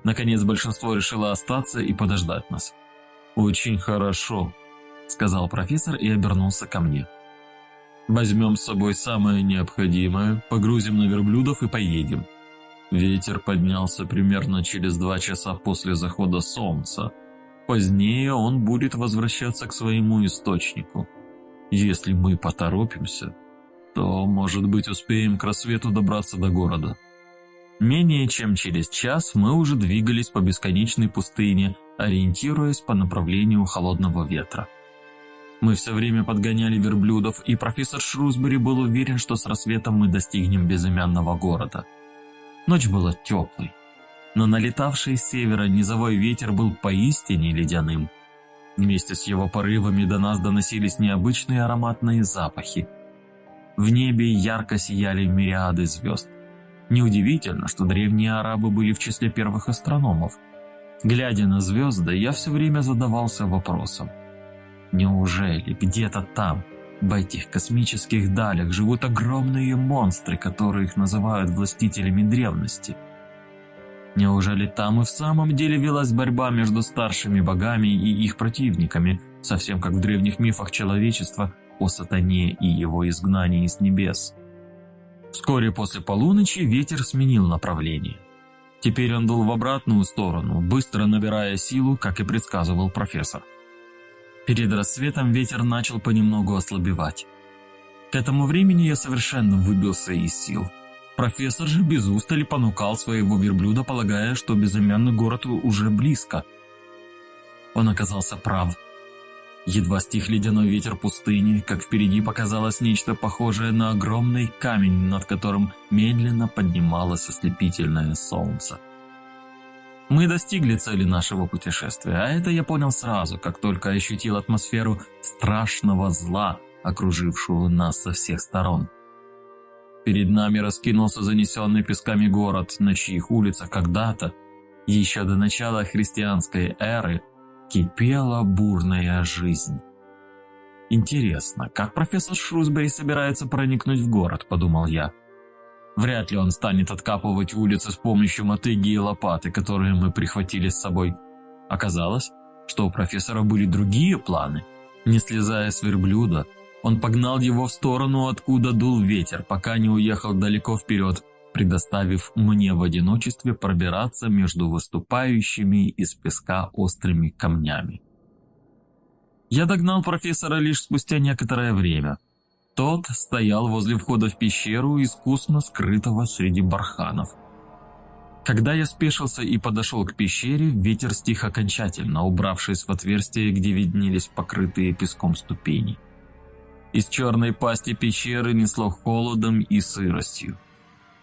Наконец большинство решило остаться и подождать нас. «Очень хорошо», — сказал профессор и обернулся ко мне. Возьмем с собой самое необходимое, погрузим на верблюдов и поедем. Ветер поднялся примерно через два часа после захода солнца. Позднее он будет возвращаться к своему источнику. Если мы поторопимся, то, может быть, успеем к рассвету добраться до города. Менее чем через час мы уже двигались по бесконечной пустыне, ориентируясь по направлению холодного ветра. Мы все время подгоняли верблюдов, и профессор Шрусбери был уверен, что с рассветом мы достигнем безымянного города. Ночь была теплой, но налетавший с севера низовой ветер был поистине ледяным. Вместе с его порывами до нас доносились необычные ароматные запахи. В небе ярко сияли мириады звезд. Неудивительно, что древние арабы были в числе первых астрономов. Глядя на звезды, я все время задавался вопросом – Неужели где-то там, в этих космических далях, живут огромные монстры, которые их называют властителями древности? Неужели там и в самом деле велась борьба между старшими богами и их противниками, совсем как в древних мифах человечества о сатане и его изгнании с небес? Вскоре после полуночи ветер сменил направление. Теперь он дул в обратную сторону, быстро набирая силу, как и предсказывал профессор. Перед рассветом ветер начал понемногу ослабевать. К этому времени я совершенно выбился из сил. Профессор же без устали понукал своего верблюда, полагая, что безымянный город уже близко. Он оказался прав. Едва стих ледяной ветер пустыни, как впереди показалось нечто похожее на огромный камень, над которым медленно поднималось ослепительное солнце. Мы достигли цели нашего путешествия, а это я понял сразу, как только ощутил атмосферу страшного зла, окружившего нас со всех сторон. Перед нами раскинулся занесенный песками город, на чьих улицах когда-то, еще до начала христианской эры, кипела бурная жизнь. «Интересно, как профессор Шрусбери собирается проникнуть в город?» – подумал я. Вряд ли он станет откапывать улицы с помощью мотыги и лопаты, которые мы прихватили с собой. Оказалось, что у профессора были другие планы. Не слезая с верблюда, он погнал его в сторону, откуда дул ветер, пока не уехал далеко вперед, предоставив мне в одиночестве пробираться между выступающими из песка острыми камнями. Я догнал профессора лишь спустя некоторое время – тот стоял возле входа в пещеру, искусно скрытого среди барханов. Когда я спешился и подошел к пещере, ветер стих окончательно, убравшись в отверстие, где виднелись покрытые песком ступени. Из черной пасти пещеры несло холодом и сыростью.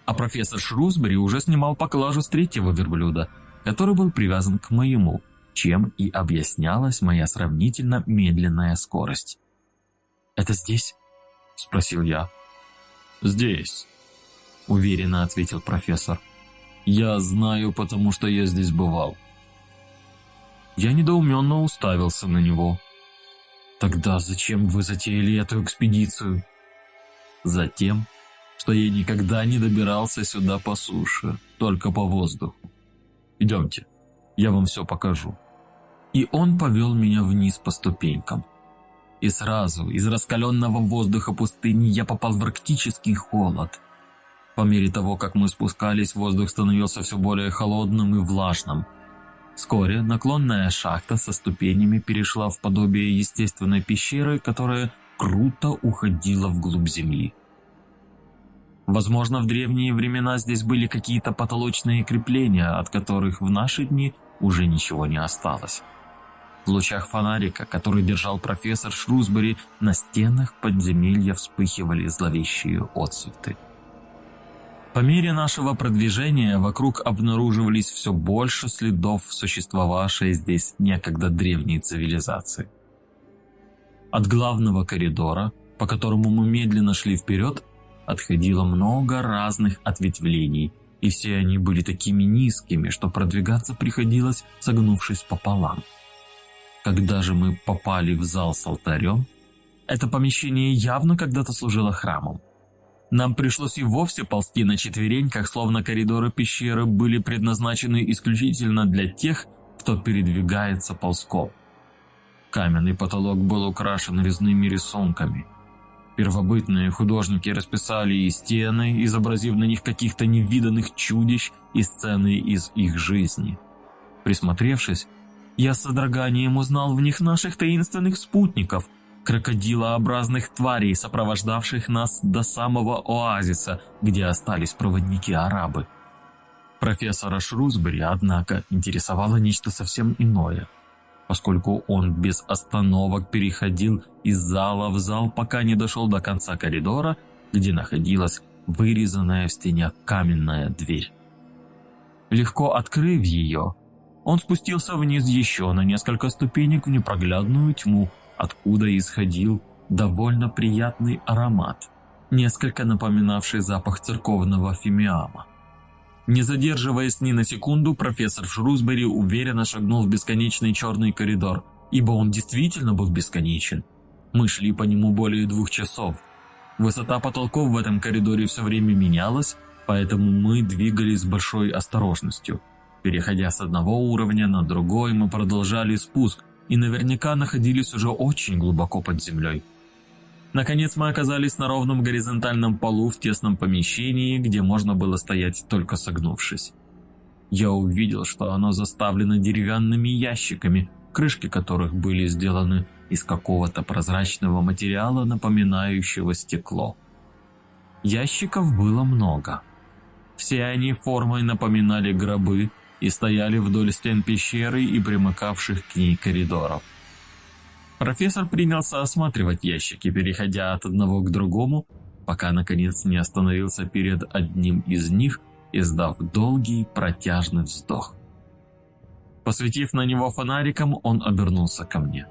А профессор Шрусбери уже снимал поклажу с третьего верблюда, который был привязан к моему, чем и объяснялась моя сравнительно медленная скорость. «Это здесь?» – спросил я. «Здесь», – уверенно ответил профессор. «Я знаю, потому что я здесь бывал». Я недоуменно уставился на него. «Тогда зачем вы затеяли эту экспедицию?» «Затем, что я никогда не добирался сюда по суше, только по воздуху. Идемте, я вам все покажу». И он повел меня вниз по ступенькам. И сразу из раскаленного воздуха пустыни я попал в арктический холод. По мере того, как мы спускались, воздух становился все более холодным и влажным. Вскоре наклонная шахта со ступенями перешла в подобие естественной пещеры, которая круто уходила вглубь земли. Возможно, в древние времена здесь были какие-то потолочные крепления, от которых в наши дни уже ничего не осталось. В лучах фонарика, который держал профессор Шрусбери, на стенах подземелья вспыхивали зловещие отцветы. По мере нашего продвижения вокруг обнаруживались все больше следов существовавшей здесь некогда древней цивилизации. От главного коридора, по которому мы медленно шли вперед, отходило много разных ответвлений, и все они были такими низкими, что продвигаться приходилось, согнувшись пополам. Когда же мы попали в зал с алтарем, это помещение явно когда-то служило храмом. Нам пришлось и вовсе ползти на четвереньках, словно коридоры пещеры были предназначены исключительно для тех, кто передвигается ползком. Каменный потолок был украшен резными рисунками. Первобытные художники расписали и стены, изобразив на них каких-то невиданных чудищ и сцены из их жизни. Присмотревшись, я с содроганием узнал в них наших таинственных спутников, крокодилообразных тварей, сопровождавших нас до самого оазиса, где остались проводники-арабы. Профессора Шрусбери, однако, интересовало нечто совсем иное, поскольку он без остановок переходил из зала в зал, пока не дошел до конца коридора, где находилась вырезанная в стене каменная дверь. Легко открыв ее, он спустился вниз еще на несколько ступенек в непроглядную тьму, откуда исходил довольно приятный аромат, несколько напоминавший запах церковного фимиама. Не задерживаясь ни на секунду, профессор Шрусбери уверенно шагнул в бесконечный черный коридор, ибо он действительно был бесконечен. Мы шли по нему более двух часов. Высота потолков в этом коридоре все время менялась, поэтому мы двигались с большой осторожностью – Переходя с одного уровня на другой, мы продолжали спуск и наверняка находились уже очень глубоко под землей. Наконец мы оказались на ровном горизонтальном полу в тесном помещении, где можно было стоять только согнувшись. Я увидел, что оно заставлено деревянными ящиками, крышки которых были сделаны из какого-то прозрачного материала, напоминающего стекло. Ящиков было много. Все они формой напоминали гробы, и стояли вдоль стен пещеры и примыкавших к ней коридоров. Профессор принялся осматривать ящики, переходя от одного к другому, пока наконец не остановился перед одним из них, издав долгий протяжный вздох. Посветив на него фонариком, он обернулся ко мне.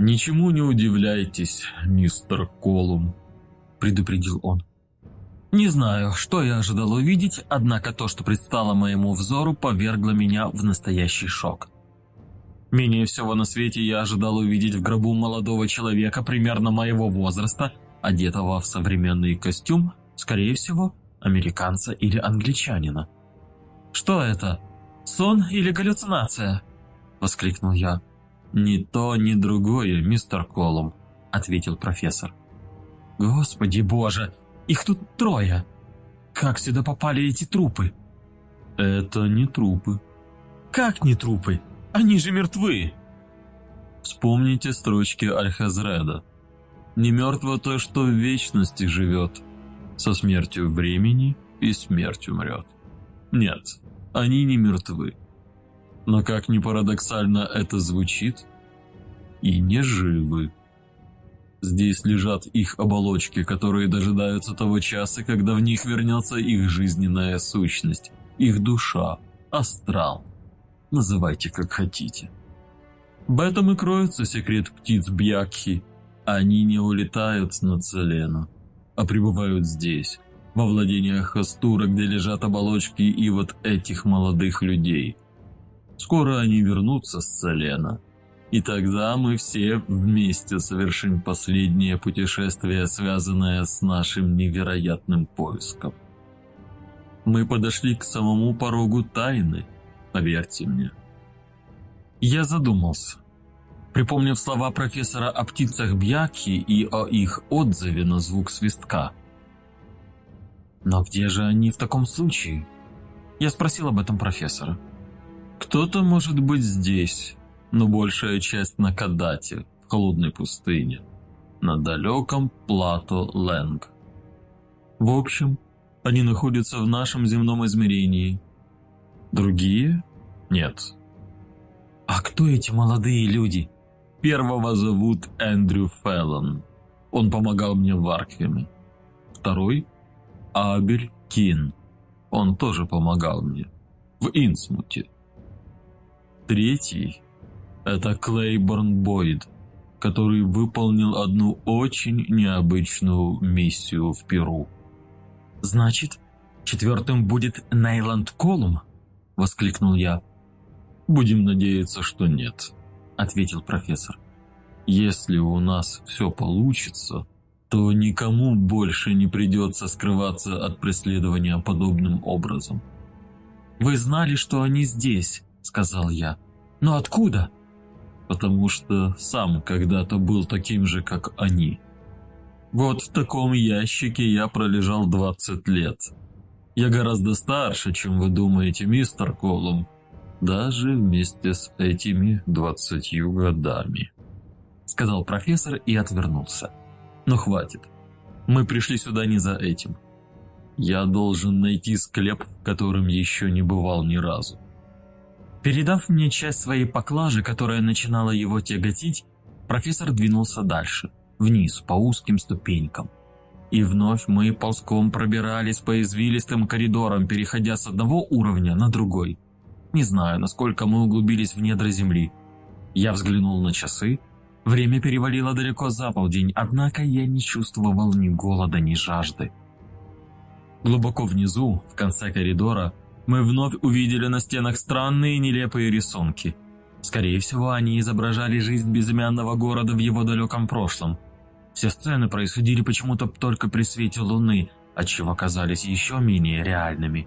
«Ничему не удивляйтесь, мистер Колум», – предупредил он. Не знаю, что я ожидал увидеть, однако то, что предстало моему взору, повергло меня в настоящий шок. Менее всего на свете я ожидал увидеть в гробу молодого человека примерно моего возраста, одетого в современный костюм, скорее всего, американца или англичанина. «Что это? Сон или галлюцинация?» – воскликнул я. «Ни то, ни другое, мистер Колум», – ответил профессор. «Господи боже, их тут трое. Как сюда попали эти трупы? Это не трупы. Как не трупы? Они же мертвы. Вспомните строчки Аль-Хазреда. Не мертво то, что в вечности живет. Со смертью времени и смерть умрет. Нет, они не мертвы. Но как ни парадоксально это звучит, и не живы. Здесь лежат их оболочки, которые дожидаются того часа, когда в них вернется их жизненная сущность, их душа, астрал. Называйте как хотите. В этом и кроется секрет птиц Бьякхи. Они не улетают на Целену, а пребывают здесь, во владениях Хастура, где лежат оболочки и вот этих молодых людей. Скоро они вернутся с Целена – и тогда мы все вместе совершим последнее путешествие, связанное с нашим невероятным поиском. Мы подошли к самому порогу тайны, поверьте мне. Я задумался. Припомнив слова профессора о птицах Бьяки и о их отзыве на звук свистка. Но где же они в таком случае? Я спросил об этом профессора. Кто-то может быть здесь, но большая часть на Кадате, в холодной пустыне, на далеком плато Лэнг. В общем, они находятся в нашем земном измерении. Другие? Нет. А кто эти молодые люди? Первого зовут Эндрю Феллон. Он помогал мне в Аркхеме. Второй – Абель Кин. Он тоже помогал мне. В Инсмуте. Третий – это Клейборн Бойд, который выполнил одну очень необычную миссию в Перу.
«Значит, четвертым будет Нейланд Колум?» – воскликнул я.
«Будем надеяться, что нет», – ответил профессор. «Если у нас все получится, то никому больше не придется скрываться от преследования подобным образом».
«Вы знали, что они здесь», – сказал я. «Но откуда?»
«Потому что сам когда-то был таким же, как они». Вот в таком ящике я пролежал 20 лет. Я гораздо старше, чем вы думаете, мистер Колум. Даже вместе с этими двадцатью годами. Сказал профессор и отвернулся. Но хватит. Мы пришли сюда не за этим. Я должен найти склеп, в котором еще не бывал ни разу.
Передав мне часть своей поклажи, которая начинала его тяготить, профессор двинулся дальше – вниз по узким ступенькам. И вновь мы ползком пробирались по извилистым коридорам, переходя с одного уровня на другой. Не знаю, насколько мы углубились в недра земли. Я взглянул на часы. Время перевалило далеко за полдень, однако я не чувствовал ни голода, ни жажды. Глубоко внизу, в конце коридора, мы вновь увидели на стенах странные нелепые рисунки. Скорее всего, они изображали жизнь безымянного города в его далеком прошлом – все сцены происходили почему-то только при свете луны, отчего казались еще менее реальными.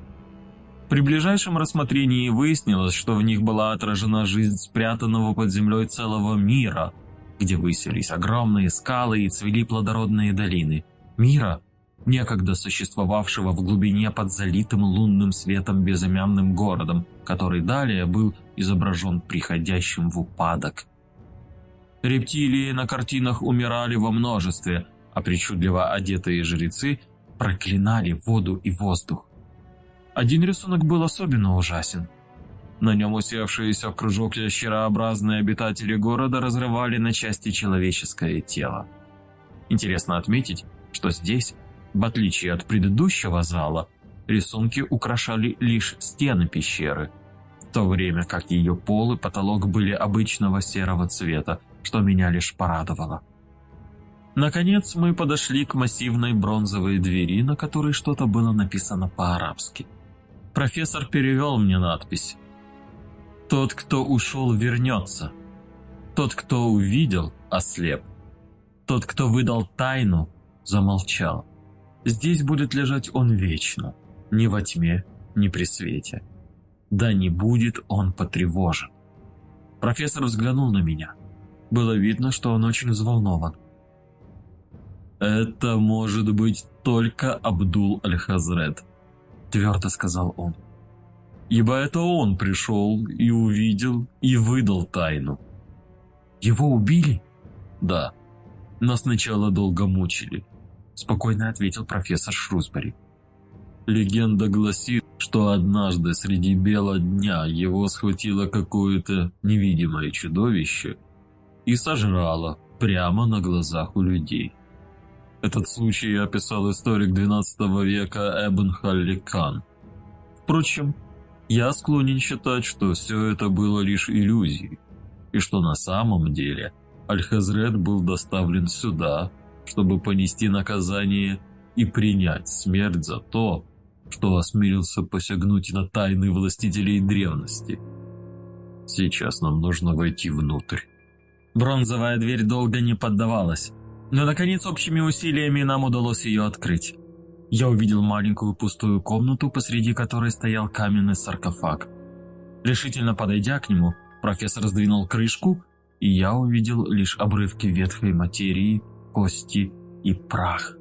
При ближайшем рассмотрении выяснилось, что в них была отражена жизнь спрятанного под землей целого мира, где высились огромные скалы и цвели плодородные долины. Мира, некогда существовавшего в глубине под залитым лунным светом безымянным городом, который далее был изображен приходящим в упадок – Рептилии на картинах умирали во множестве, а причудливо одетые жрецы проклинали воду и воздух. Один рисунок был особенно ужасен. На нем усевшиеся в кружок ящерообразные обитатели города разрывали на части человеческое тело. Интересно отметить, что здесь, в отличие от предыдущего зала, рисунки украшали лишь стены пещеры, в то время как ее пол и потолок были обычного серого цвета, что меня лишь порадовало. Наконец мы подошли к массивной бронзовой двери, на которой что-то было написано по-арабски. Профессор перевел мне надпись. «Тот, кто ушел, вернется. Тот, кто увидел, ослеп. Тот, кто выдал тайну, замолчал. Здесь будет лежать он вечно, ни во тьме, ни при свете. Да не будет он потревожен». Профессор взглянул на меня – было видно, что он очень взволнован. «Это может быть только Абдул Аль-Хазрет», – твердо сказал он. «Ибо это он пришел и увидел, и выдал тайну». «Его убили?» «Да, но сначала долго мучили», – спокойно ответил профессор Шрусбери. Легенда гласит, что однажды среди бела дня его схватило какое-то невидимое чудовище – и сожрала прямо на глазах у людей. Этот случай описал историк XII века Эбн Халликан. Впрочем, я склонен считать, что все это было лишь иллюзией, и что на самом деле Аль-Хазрет был доставлен сюда, чтобы понести наказание и принять смерть за то, что осмелился посягнуть на тайны властителей древности. Сейчас нам нужно войти внутрь. Бронзовая дверь долго не поддавалась, но наконец общими усилиями нам удалось ее открыть. Я увидел маленькую пустую комнату, посреди которой стоял каменный саркофаг. Решительно подойдя к нему, профессор сдвинул крышку, и я увидел лишь обрывки ветхой материи, кости и прах.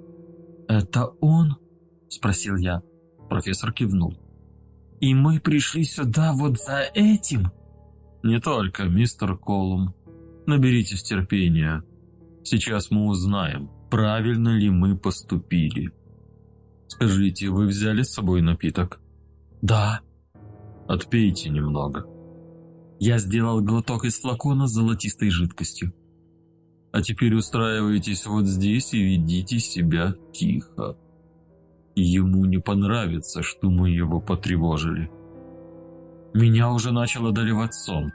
«Это он?» – спросил я. Профессор кивнул. «И мы пришли сюда вот за этим?»
«Не только, мистер Колум. Наберитесь терпения. Сейчас мы узнаем, правильно ли мы поступили. Скажите, вы взяли с собой напиток?»
«Да».
«Отпейте немного».
Я сделал глоток из флакона с золотистой жидкостью.
«А теперь устраивайтесь вот здесь и ведите себя тихо. Ему не понравится, что мы его потревожили».
Меня уже начал одолевать сон.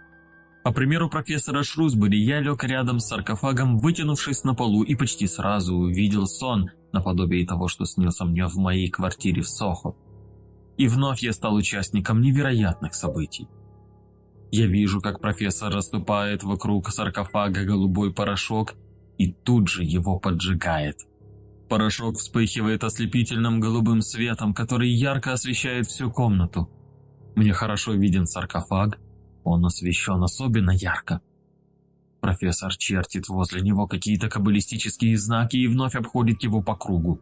По примеру профессора Шрусбери, я лег рядом с саркофагом, вытянувшись на полу, и почти сразу увидел сон, наподобие того, что снился мне в моей квартире в Сохо. И вновь я стал участником невероятных событий. Я вижу, как профессор расступает вокруг саркофага голубой порошок и тут же его поджигает. Порошок вспыхивает ослепительным голубым светом, который ярко освещает всю комнату. Мне хорошо виден саркофаг, он освещен особенно ярко. Профессор чертит возле него какие-то каббалистические знаки и вновь обходит его по кругу.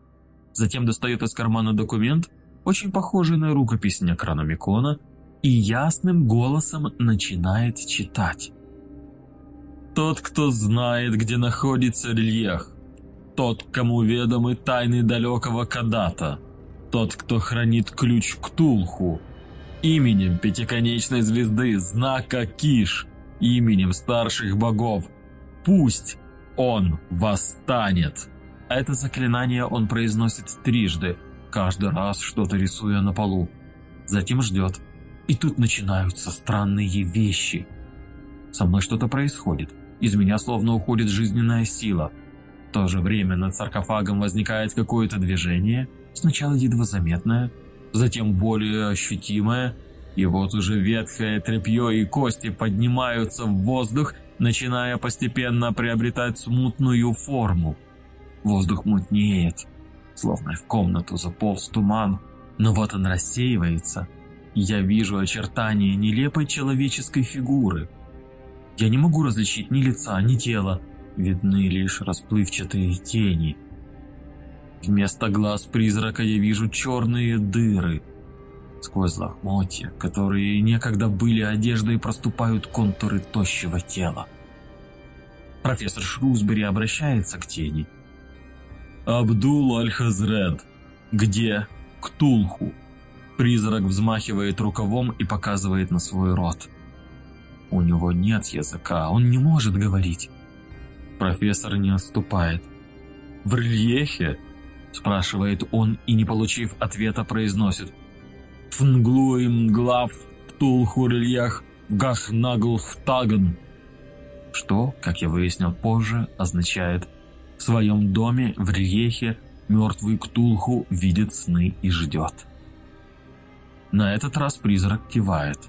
Затем достает из кармана документ, очень похожий на рукопись Некрономикона, и ясным голосом начинает читать. «Тот, кто знает, где находится рельеф, тот, кому ведомы тайны далекого Кадата, тот, кто хранит ключ к Тулху, именем пятиконечной звезды, знака Киш, именем старших богов. Пусть он восстанет. Это заклинание он произносит трижды, каждый раз что-то рисуя на полу. Затем ждет. И тут начинаются странные вещи. Со мной что-то происходит. Из меня словно уходит жизненная сила. В то же время над саркофагом возникает какое-то движение, сначала едва заметное, затем более ощутимое, и вот уже ветхое тряпье и кости поднимаются в воздух, начиная постепенно приобретать смутную форму. Воздух мутнеет, словно в комнату заполз туман, но вот он рассеивается. Я вижу очертания нелепой человеческой фигуры. Я не могу различить ни лица, ни тела, видны лишь расплывчатые тени – Вместо глаз призрака я вижу черные дыры. Сквозь лохмотья, которые некогда были одеждой, проступают контуры тощего тела. Профессор Шрусбери обращается к тени. «Абдул Аль-Хазред, где Ктулху?» Призрак взмахивает рукавом и показывает на свой рот. У него нет языка, он не может говорить. Профессор не отступает. В рельефе спрашивает он и, не получив ответа, произносит «Фнглуим глав птулхурильях гахнаглхтаган», что, как я выяснил позже, означает «в своем доме в рельефе мертвый Ктулху видит сны и ждет». На этот раз призрак кивает.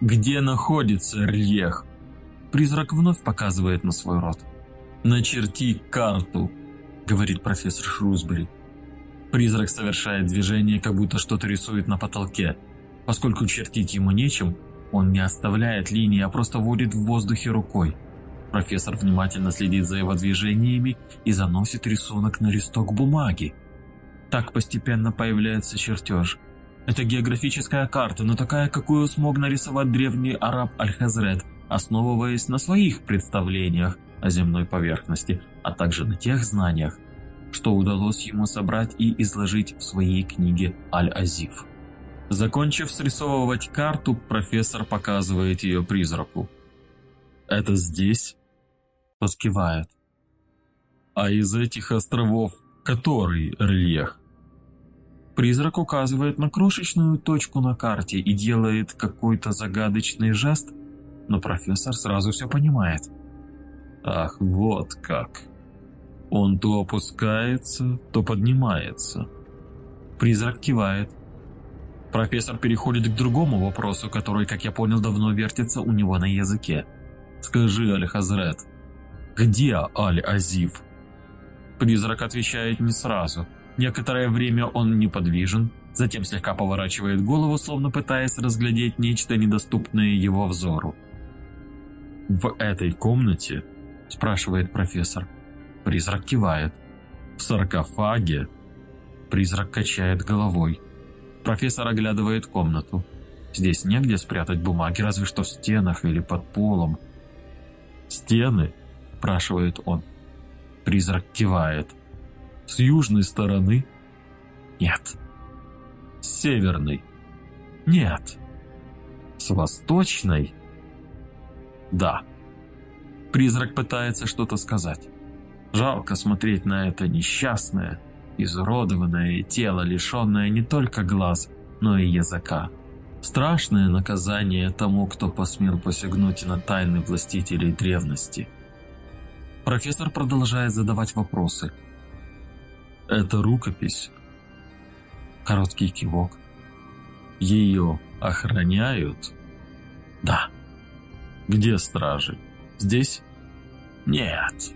«Где находится рельеф?» Призрак вновь показывает на свой рот. «Начерти карту», — говорит профессор Шрусбери. Призрак совершает движение, как будто что-то рисует на потолке. Поскольку чертить ему нечем, он не оставляет линии, а просто водит в воздухе рукой. Профессор внимательно следит за его движениями и заносит рисунок на листок бумаги. Так постепенно появляется чертеж. Это географическая карта, но такая, какую смог нарисовать древний араб Аль-Хазрет, основываясь на своих представлениях о земной поверхности, а также на тех знаниях, что удалось ему собрать и изложить в своей книге «Аль-Азиф». Закончив срисовывать карту, профессор показывает ее призраку. «Это здесь?» Тот. «А из этих островов который рельеф?» Призрак указывает на крошечную точку на карте и делает какой-то загадочный жест, но профессор сразу все понимает. «Ах, вот как!» Он то опускается, то поднимается. Призрак кивает. Профессор переходит к другому вопросу, который, как я понял, давно вертится у него на языке. «Скажи, Аль-Хазрет, где Аль-Азив?» Призрак отвечает не сразу.
Некоторое время он неподвижен, затем слегка поворачивает голову, словно пытаясь разглядеть нечто недоступное его взору. «В этой комнате?» – спрашивает профессор. Призрак кивает. «В саркофаге?» Призрак качает головой. Профессор оглядывает комнату. Здесь негде спрятать бумаги, разве что в стенах или под полом. «Стены?» – спрашивает он. Призрак кивает. «С южной стороны?» «Нет». «С северной?» «Нет». «С восточной?» «Да». Призрак пытается что-то сказать. Жалко смотреть на это несчастное, изуродованное тело, лишенное не только глаз, но и языка. Страшное наказание тому, кто посмел посягнуть на тайны властителей древности. Профессор продолжает задавать вопросы. «Это рукопись?» Короткий кивок. «Ее охраняют?» «Да». «Где стражи? Здесь?» «Нет».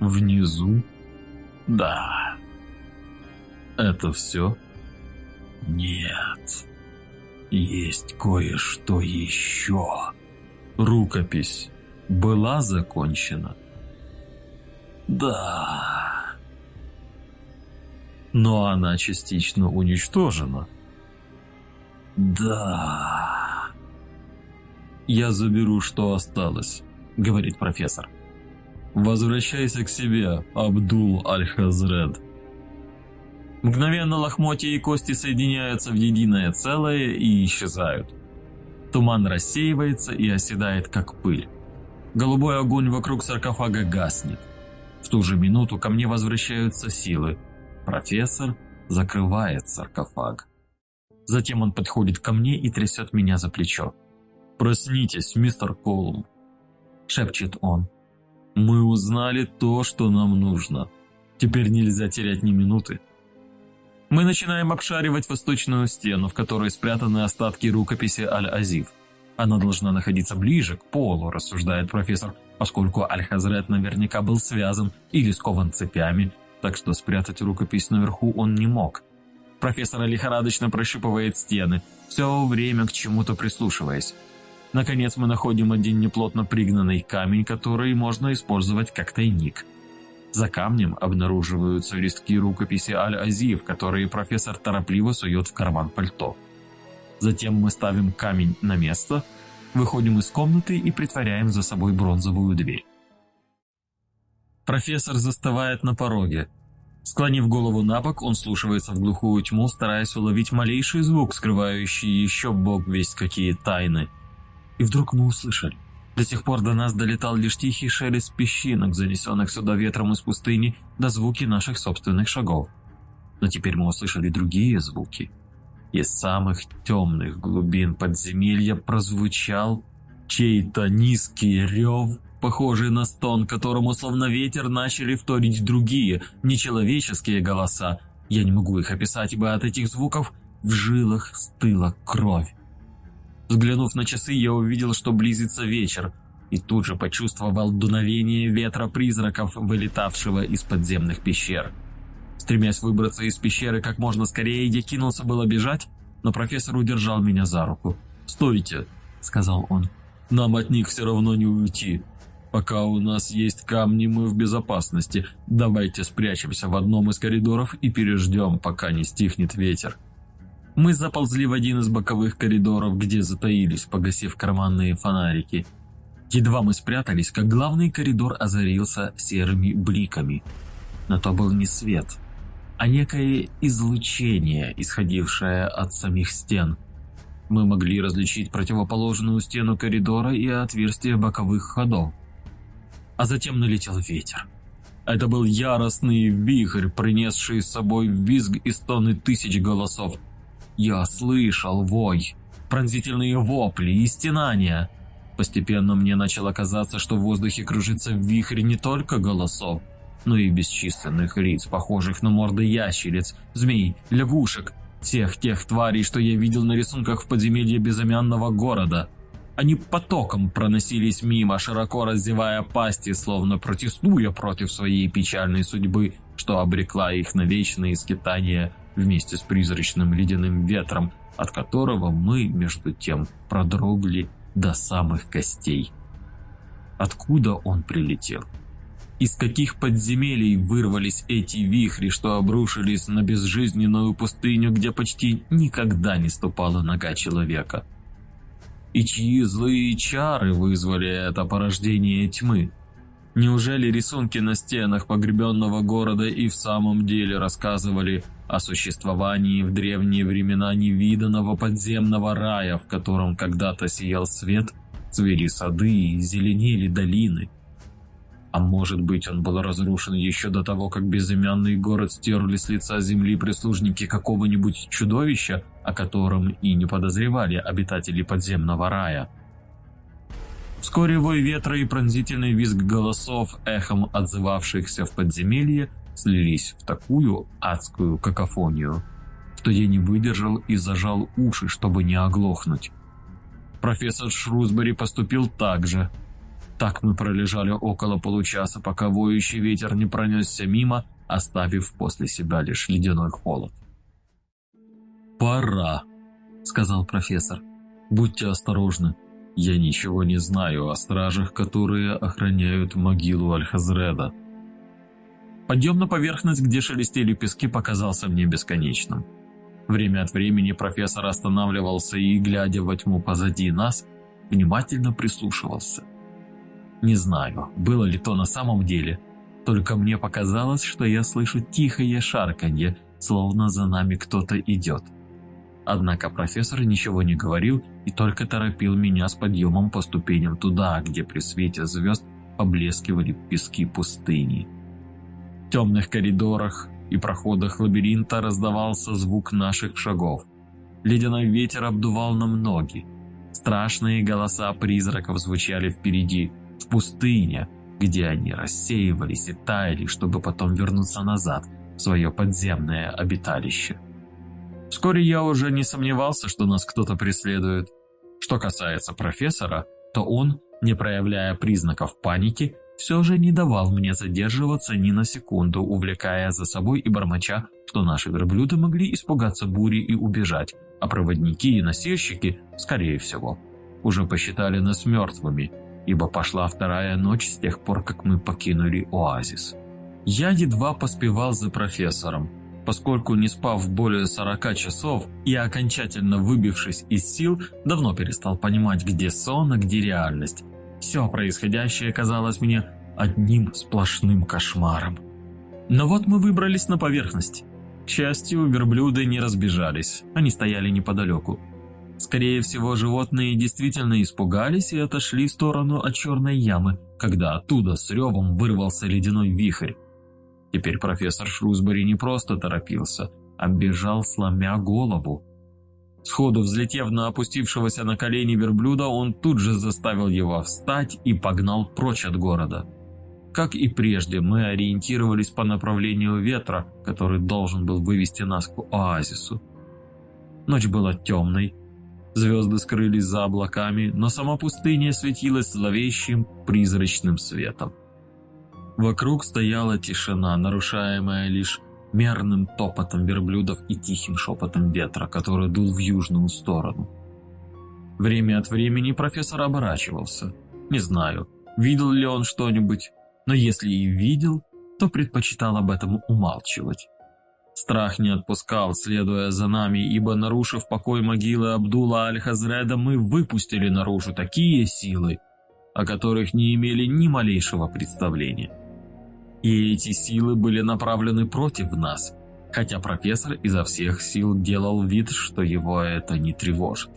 «Внизу?» «Да». «Это все?» «Нет». Есть кое-что еще. Рукопись была закончена? Да. Но она частично уничтожена. Да. Я заберу, что осталось, говорит профессор. Возвращайся к себе, Абдул Аль-Хазред. Мгновенно лохмотья и кости соединяются в единое целое и исчезают. Туман рассеивается и оседает, как пыль. Голубой огонь вокруг саркофага гаснет. В ту же минуту ко мне возвращаются силы. Профессор закрывает саркофаг. Затем он подходит ко мне и трясет меня за плечо. «Проснитесь, мистер Колум», – шепчет он. «Мы узнали то, что нам нужно. Теперь нельзя терять ни минуты. Мы начинаем обшаривать восточную стену, в которой спрятаны остатки рукописи Аль-Азив. Она должна находиться ближе к полу, рассуждает профессор, поскольку Аль-Хазрет наверняка был связан или скован цепями, так что спрятать рукопись наверху он не мог. Профессор лихорадочно прощупывает стены, все время к чему-то прислушиваясь. Наконец мы находим один неплотно пригнанный камень, который можно использовать как тайник – за камнем обнаруживаются листки рукописи Аль-Азив, которые профессор торопливо сует в карман пальто. Затем мы ставим камень на место, выходим из комнаты и притворяем за собой бронзовую дверь. Профессор застывает на пороге. Склонив голову на бок, он слушается в глухую тьму, стараясь уловить малейший звук, скрывающий еще бог весть какие тайны. И вдруг мы услышали. До сих пор до нас долетал лишь тихий шелест песчинок, занесенных сюда ветром из пустыни, до звуки наших собственных шагов. Но теперь мы услышали другие звуки. Из самых темных глубин подземелья прозвучал чей-то низкий рев, похожий на стон, которому словно ветер начали вторить другие, нечеловеческие голоса. Я не могу их описать, ибо от этих звуков в жилах стыла кровь. Взглянув на часы, я увидел, что близится вечер, и тут же почувствовал дуновение ветра призраков, вылетавшего из подземных пещер. Стремясь выбраться из пещеры как можно скорее, я кинулся было бежать, но профессор удержал меня за руку. «Стойте», — сказал он, — «нам от них все равно не уйти. Пока у нас есть камни, мы в безопасности. Давайте спрячемся в одном из коридоров и переждем, пока не стихнет ветер». Мы заползли в один из боковых коридоров, где затаились, погасив карманные фонарики. Едва мы спрятались, как главный коридор озарился серыми бликами. Но то был не свет, а некое излучение, исходившее от самих стен. Мы могли различить противоположную стену коридора и отверстия боковых ходов. А затем налетел ветер. Это был яростный вихрь, принесший с собой визг и стоны тысяч голосов – я слышал вой, пронзительные вопли и стенания. Постепенно мне начало казаться, что в воздухе кружится вихрь не только голосов, но и бесчисленных лиц, похожих на морды ящериц, змей, лягушек, всех тех тварей, что я видел на рисунках в подземелье безымянного города. Они потоком проносились мимо, широко раздевая пасти, словно протестуя против своей печальной судьбы, что обрекла их на вечные скитания вместе с призрачным ледяным ветром, от которого мы, между тем, продрогли до самых костей. Откуда он прилетел? Из каких подземелий вырвались эти вихри, что обрушились на безжизненную пустыню, где почти никогда не ступала нога человека? И чьи злые чары вызвали это порождение тьмы? Неужели рисунки на стенах погребенного города и в самом деле рассказывали о существовании в древние времена невиданного подземного рая, в котором когда-то сиял свет, цвели сады и зеленели долины? А может быть, он был разрушен еще до того, как безымянный город стерли с лица земли прислужники какого-нибудь чудовища, о котором и не подозревали обитатели подземного рая? Вскоре вой ветра и пронзительный визг голосов, эхом отзывавшихся в подземелье, слились в такую адскую какофонию, что я не выдержал и зажал уши, чтобы не оглохнуть. Профессор Шрусбери поступил так же. Так мы пролежали около получаса, пока воющий ветер не пронесся мимо, оставив после себя лишь ледяной холод. «Пора», — сказал профессор. «Будьте осторожны. Я ничего не знаю о стражах, которые охраняют могилу Аль-Хазреда. Подъем на поверхность, где шелестели пески, показался мне бесконечным. Время от времени профессор останавливался и, глядя во тьму позади нас, внимательно прислушивался. Не знаю, было ли то на самом деле, только мне показалось, что я слышу тихое шарканье, словно за нами кто-то идет. Однако профессор ничего не говорил и только торопил меня с подъемом по ступеням туда, где при свете звезд поблескивали пески пустыни. В темных коридорах и проходах лабиринта раздавался звук наших шагов. Ледяной ветер обдувал нам ноги. Страшные голоса призраков звучали впереди, в пустыне, где они рассеивались и таяли, чтобы потом вернуться назад в свое подземное обиталище. Вскоре я уже не сомневался, что нас кто-то преследует. Что касается профессора, то он, не проявляя признаков паники, все же не давал мне задерживаться ни на секунду, увлекая за собой и бормоча, что наши верблюды могли испугаться бури и убежать, а проводники и носильщики, скорее всего, уже посчитали нас мертвыми, ибо пошла вторая ночь с тех пор, как мы покинули оазис. Я едва поспевал за профессором, поскольку не спав более 40 часов и окончательно выбившись из сил, давно перестал понимать, где сон, а где реальность. Все происходящее казалось мне одним сплошным кошмаром. Но вот мы выбрались на поверхность. К счастью, верблюды не разбежались, они стояли неподалеку. Скорее всего, животные действительно испугались и отошли в сторону от черной ямы, когда оттуда с ревом вырвался ледяной вихрь. Теперь профессор Шрусбери не просто торопился, а бежал, сломя голову. Сходу взлетев на опустившегося на колени верблюда, он тут же заставил его встать и погнал прочь от города. Как и прежде, мы ориентировались по направлению ветра, который должен был вывести нас к оазису. Ночь была темной, звезды скрылись за облаками, но сама пустыня светилась зловещим призрачным светом. Вокруг стояла тишина, нарушаемая лишь мерным топотом верблюдов и тихим шепотом ветра, который дул в южную сторону. Время от времени профессор оборачивался. Не знаю, видел ли он что-нибудь, но если и видел, то предпочитал об этом умалчивать. Страх не отпускал, следуя за нами, ибо, нарушив покой могилы Абдула Аль-Хазреда, мы выпустили наружу такие силы, о которых не имели ни малейшего представления. И эти силы были направлены против нас, хотя профессор изо всех сил делал вид, что его это не тревожит.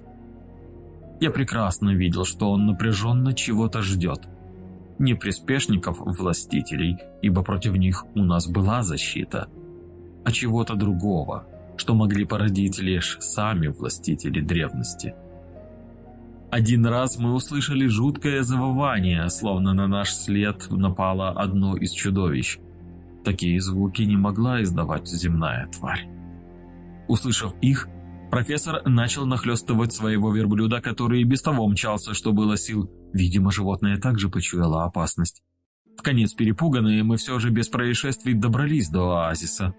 Я прекрасно видел, что он напряженно чего-то ждет. Не приспешников-властителей, ибо против них у нас была защита, а чего-то другого, что могли породить лишь сами властители древности – один раз мы услышали жуткое завывание, словно на наш след напало одно из чудовищ. Такие звуки не могла издавать земная тварь. Услышав их, профессор начал нахлестывать своего верблюда, который и без того мчался, что было сил. Видимо, животное также почуяло опасность.
В конец перепуганные, мы все же без происшествий добрались до оазиса.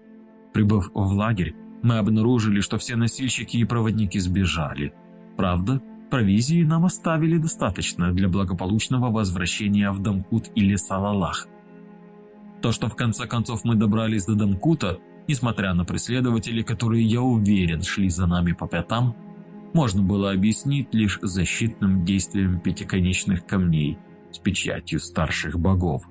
Прибыв в лагерь, мы обнаружили, что все носильщики и проводники сбежали. Правда, провизии нам оставили достаточно для благополучного возвращения в Дамкут или Салалах. То, что в конце концов мы добрались до Дамкута, несмотря на преследователей, которые, я уверен, шли за нами по пятам, можно было объяснить лишь защитным действием пятиконечных камней с печатью старших богов.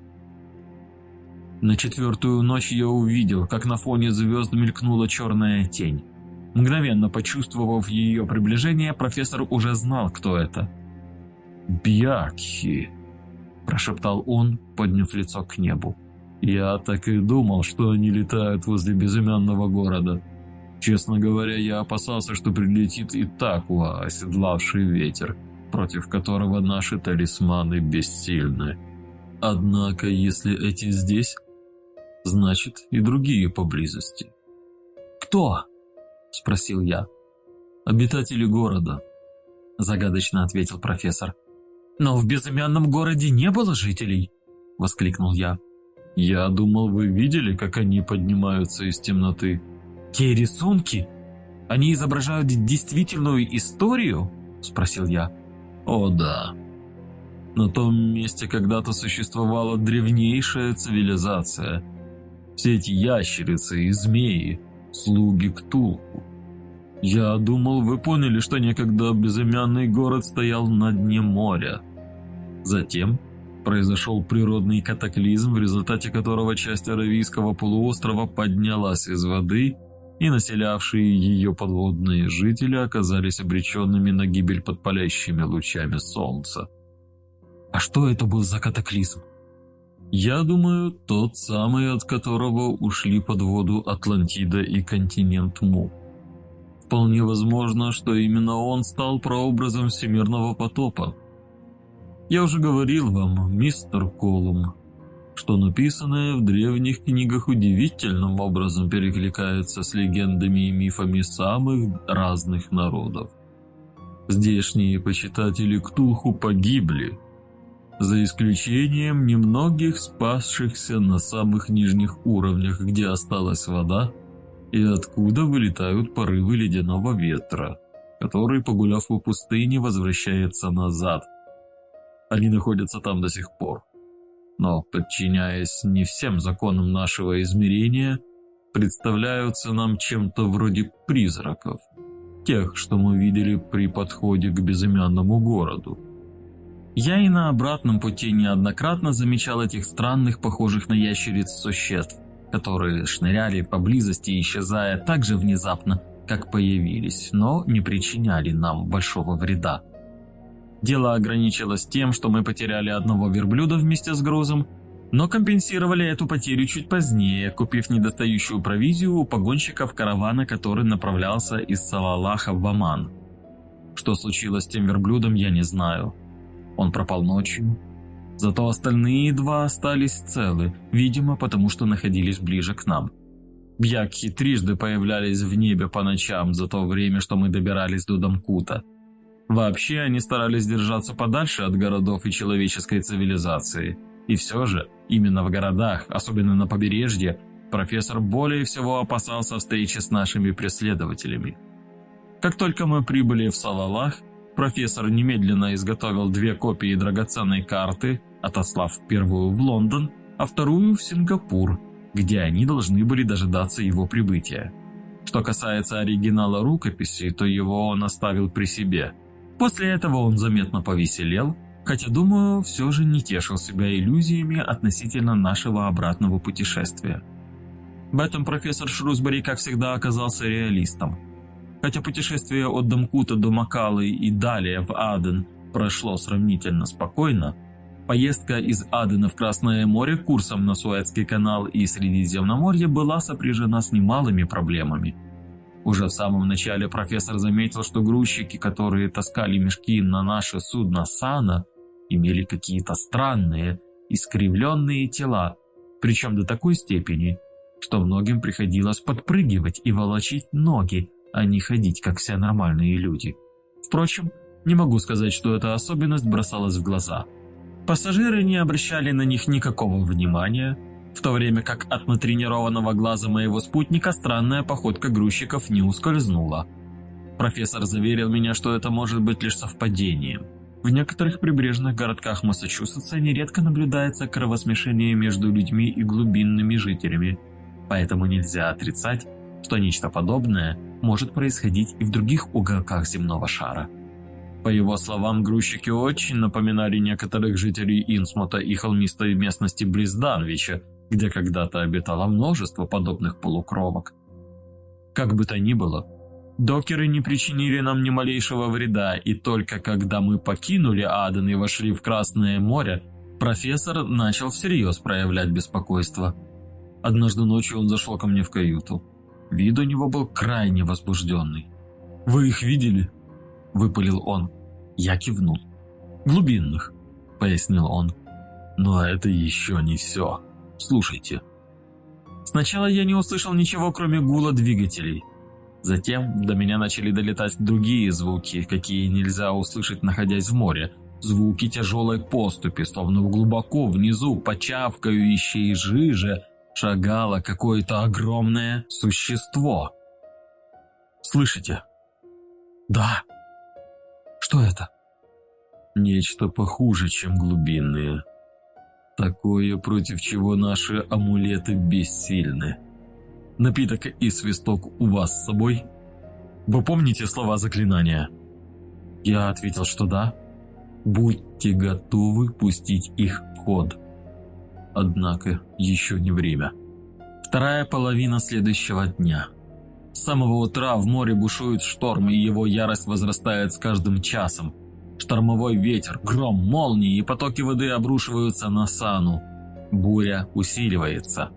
На четвертую ночь я увидел, как на фоне звезд мелькнула черная тень. Мгновенно почувствовав ее приближение, профессор уже знал, кто это. «Бьякхи», – прошептал он, подняв лицо к небу. «Я так и думал, что они летают возле безымянного города. Честно говоря, я опасался, что прилетит и Такуа, оседлавший ветер, против которого наши талисманы бессильны. Однако, если эти здесь, значит и другие поблизости. «Кто?» – спросил я.
«Обитатели города», – загадочно ответил профессор.
«Но в безымянном городе не было жителей!» – воскликнул я.
«Я думал, вы видели, как они поднимаются из темноты?»
«Те рисунки? Они изображают действительную историю?» – спросил я.
«О да. На том месте когда-то существовала древнейшая цивилизация – все эти ящерицы и змеи, слуги Ктулху. Я думал, вы поняли, что некогда безымянный город стоял на дне моря. Затем произошел природный катаклизм, в результате которого часть Аравийского полуострова поднялась из воды, и населявшие ее подводные жители оказались обреченными на гибель под палящими лучами солнца.
А что это был за катаклизм?
Я думаю, тот самый, от которого ушли под воду Атлантида и континент Му. Вполне возможно, что именно он стал прообразом всемирного потопа. Я уже говорил вам, мистер Колум, что написанное в древних книгах удивительным образом перекликается с легендами и мифами самых разных народов. Здешние почитатели Ктулху погибли – за исключением немногих спасшихся на самых нижних уровнях, где осталась вода, и откуда вылетают порывы ледяного ветра, который, погуляв по пустыне, возвращается назад. Они находятся там до сих пор. Но, подчиняясь не всем законам нашего измерения, представляются нам чем-то вроде призраков, тех, что мы видели при подходе к безымянному городу.
Я и на обратном пути неоднократно замечал этих странных, похожих на ящериц существ, которые шныряли поблизости, исчезая так же внезапно, как появились, но не причиняли нам большого вреда. Дело ограничилось тем, что мы потеряли одного верблюда вместе с грузом, но компенсировали эту потерю чуть позднее, купив недостающую провизию у погонщиков каравана, который направлялся из Салалаха в Аман. Что случилось с тем верблюдом, я не знаю. Он пропал ночью. Зато остальные два остались целы, видимо, потому что находились ближе к нам. Бьякхи трижды появлялись в небе по ночам за то время, что мы добирались до Дамкута. Вообще, они старались держаться подальше от городов и человеческой цивилизации. И все же, именно в городах, особенно на побережье, профессор более всего опасался встречи с нашими преследователями. Как только мы прибыли в Салалах, Профессор немедленно изготовил две копии драгоценной карты, отослав первую в Лондон, а вторую в Сингапур, где они должны были дожидаться его прибытия. Что касается оригинала рукописи, то его он оставил при себе. После этого он заметно повеселел, хотя, думаю, все же не тешил себя иллюзиями относительно нашего обратного путешествия. В этом профессор Шрусбери, как всегда, оказался реалистом – Хотя путешествие от Дамкута до Макалы и далее в Аден прошло сравнительно спокойно, поездка из Адена в Красное море курсом на Суэцкий канал и Средиземноморье была сопряжена с немалыми проблемами. Уже в самом начале профессор заметил, что грузчики, которые таскали мешки на наше судно Сана, имели какие-то странные, искривленные тела, причем до такой степени, что многим приходилось подпрыгивать и волочить ноги, а не ходить, как все нормальные люди. Впрочем, не могу сказать, что эта особенность бросалась в глаза. Пассажиры не обращали на них никакого внимания, в то время как от натренированного глаза моего спутника странная походка грузчиков не ускользнула. Профессор заверил меня, что это может быть лишь совпадением. В некоторых прибрежных городках Массачусетса нередко наблюдается кровосмешение между людьми и глубинными жителями, поэтому нельзя отрицать, что нечто подобное может происходить и в других уголках земного шара. По его словам, грузчики очень напоминали некоторых жителей Инсмута и холмистой местности близ Данвича, где когда-то обитало множество подобных полукровок. Как бы то ни было, докеры не причинили нам ни малейшего вреда, и только когда мы покинули Аден и вошли в Красное море, профессор начал всерьез проявлять беспокойство. Однажды ночью он зашел ко мне в каюту. Вид у него был крайне возбужденный. «Вы их видели?» – выпалил он. Я кивнул. «Глубинных», – пояснил он. «Но это еще не все. Слушайте». Сначала я не услышал ничего, кроме гула двигателей. Затем до меня начали долетать другие звуки, какие нельзя услышать, находясь в море. Звуки тяжелой поступи, словно глубоко внизу, по чавкающей жиже, шагало какое-то огромное существо. «Слышите?» «Да», что это? Нечто похуже, чем глубинные. Такое, против чего наши амулеты бессильны. Напиток и свисток у вас с собой? Вы помните слова заклинания? Я ответил, что да. Будьте готовы пустить их в ход. Однако еще не время. Вторая половина следующего дня – с самого утра в море бушует шторм, и его ярость возрастает с каждым часом. Штормовой ветер, гром, молнии и потоки воды обрушиваются на Сану. Буря усиливается.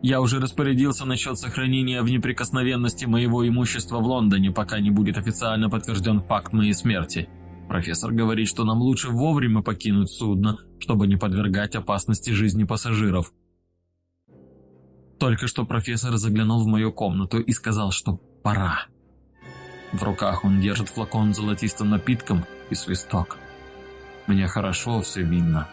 Я уже распорядился насчет сохранения в неприкосновенности моего имущества в Лондоне, пока не будет официально подтвержден факт моей смерти. Профессор говорит, что нам лучше вовремя покинуть судно, чтобы не подвергать опасности жизни пассажиров. Только что профессор заглянул в мою комнату и сказал, что пора. В руках он держит флакон с золотистым напитком и свисток. Мне хорошо все видно.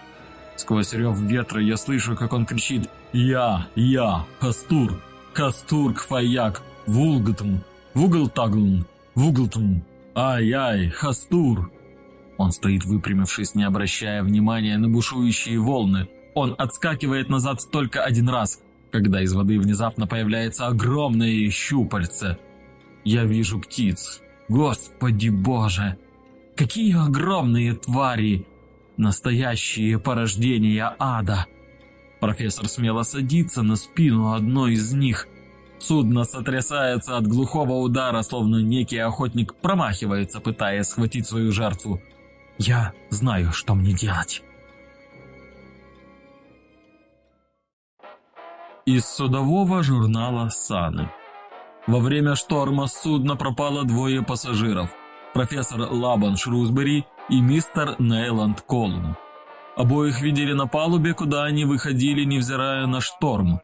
Сквозь рев ветра я слышу, как он кричит «Я! Я! Хастур! Хастур Кфаяк! Вулгатм! Вуглтаглн! Вуглтм! Ай-ай! Хастур!» Он стоит выпрямившись, не обращая внимания на бушующие волны. Он отскакивает назад только один раз, когда из воды внезапно появляется огромное щупальце. Я вижу птиц. Господи боже! Какие огромные твари! Настоящие порождения ада! Профессор смело садится на спину одной из них. Судно сотрясается от глухого удара, словно некий охотник промахивается, пытаясь схватить свою жертву. Я знаю, что мне делать. Из судового журнала «Саны». Во время шторма судна пропало двое пассажиров – профессор Лабан Шрусбери и мистер Нейланд Колум. Обоих видели на палубе, куда они выходили, невзирая на шторм.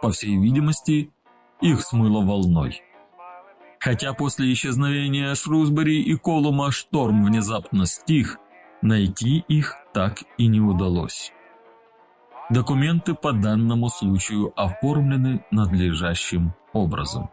По всей видимости, их смыло волной. Хотя после исчезновения Шрусбери и Колума шторм внезапно стих, найти их так и не удалось. Документы по данному случаю оформлены надлежащим образом.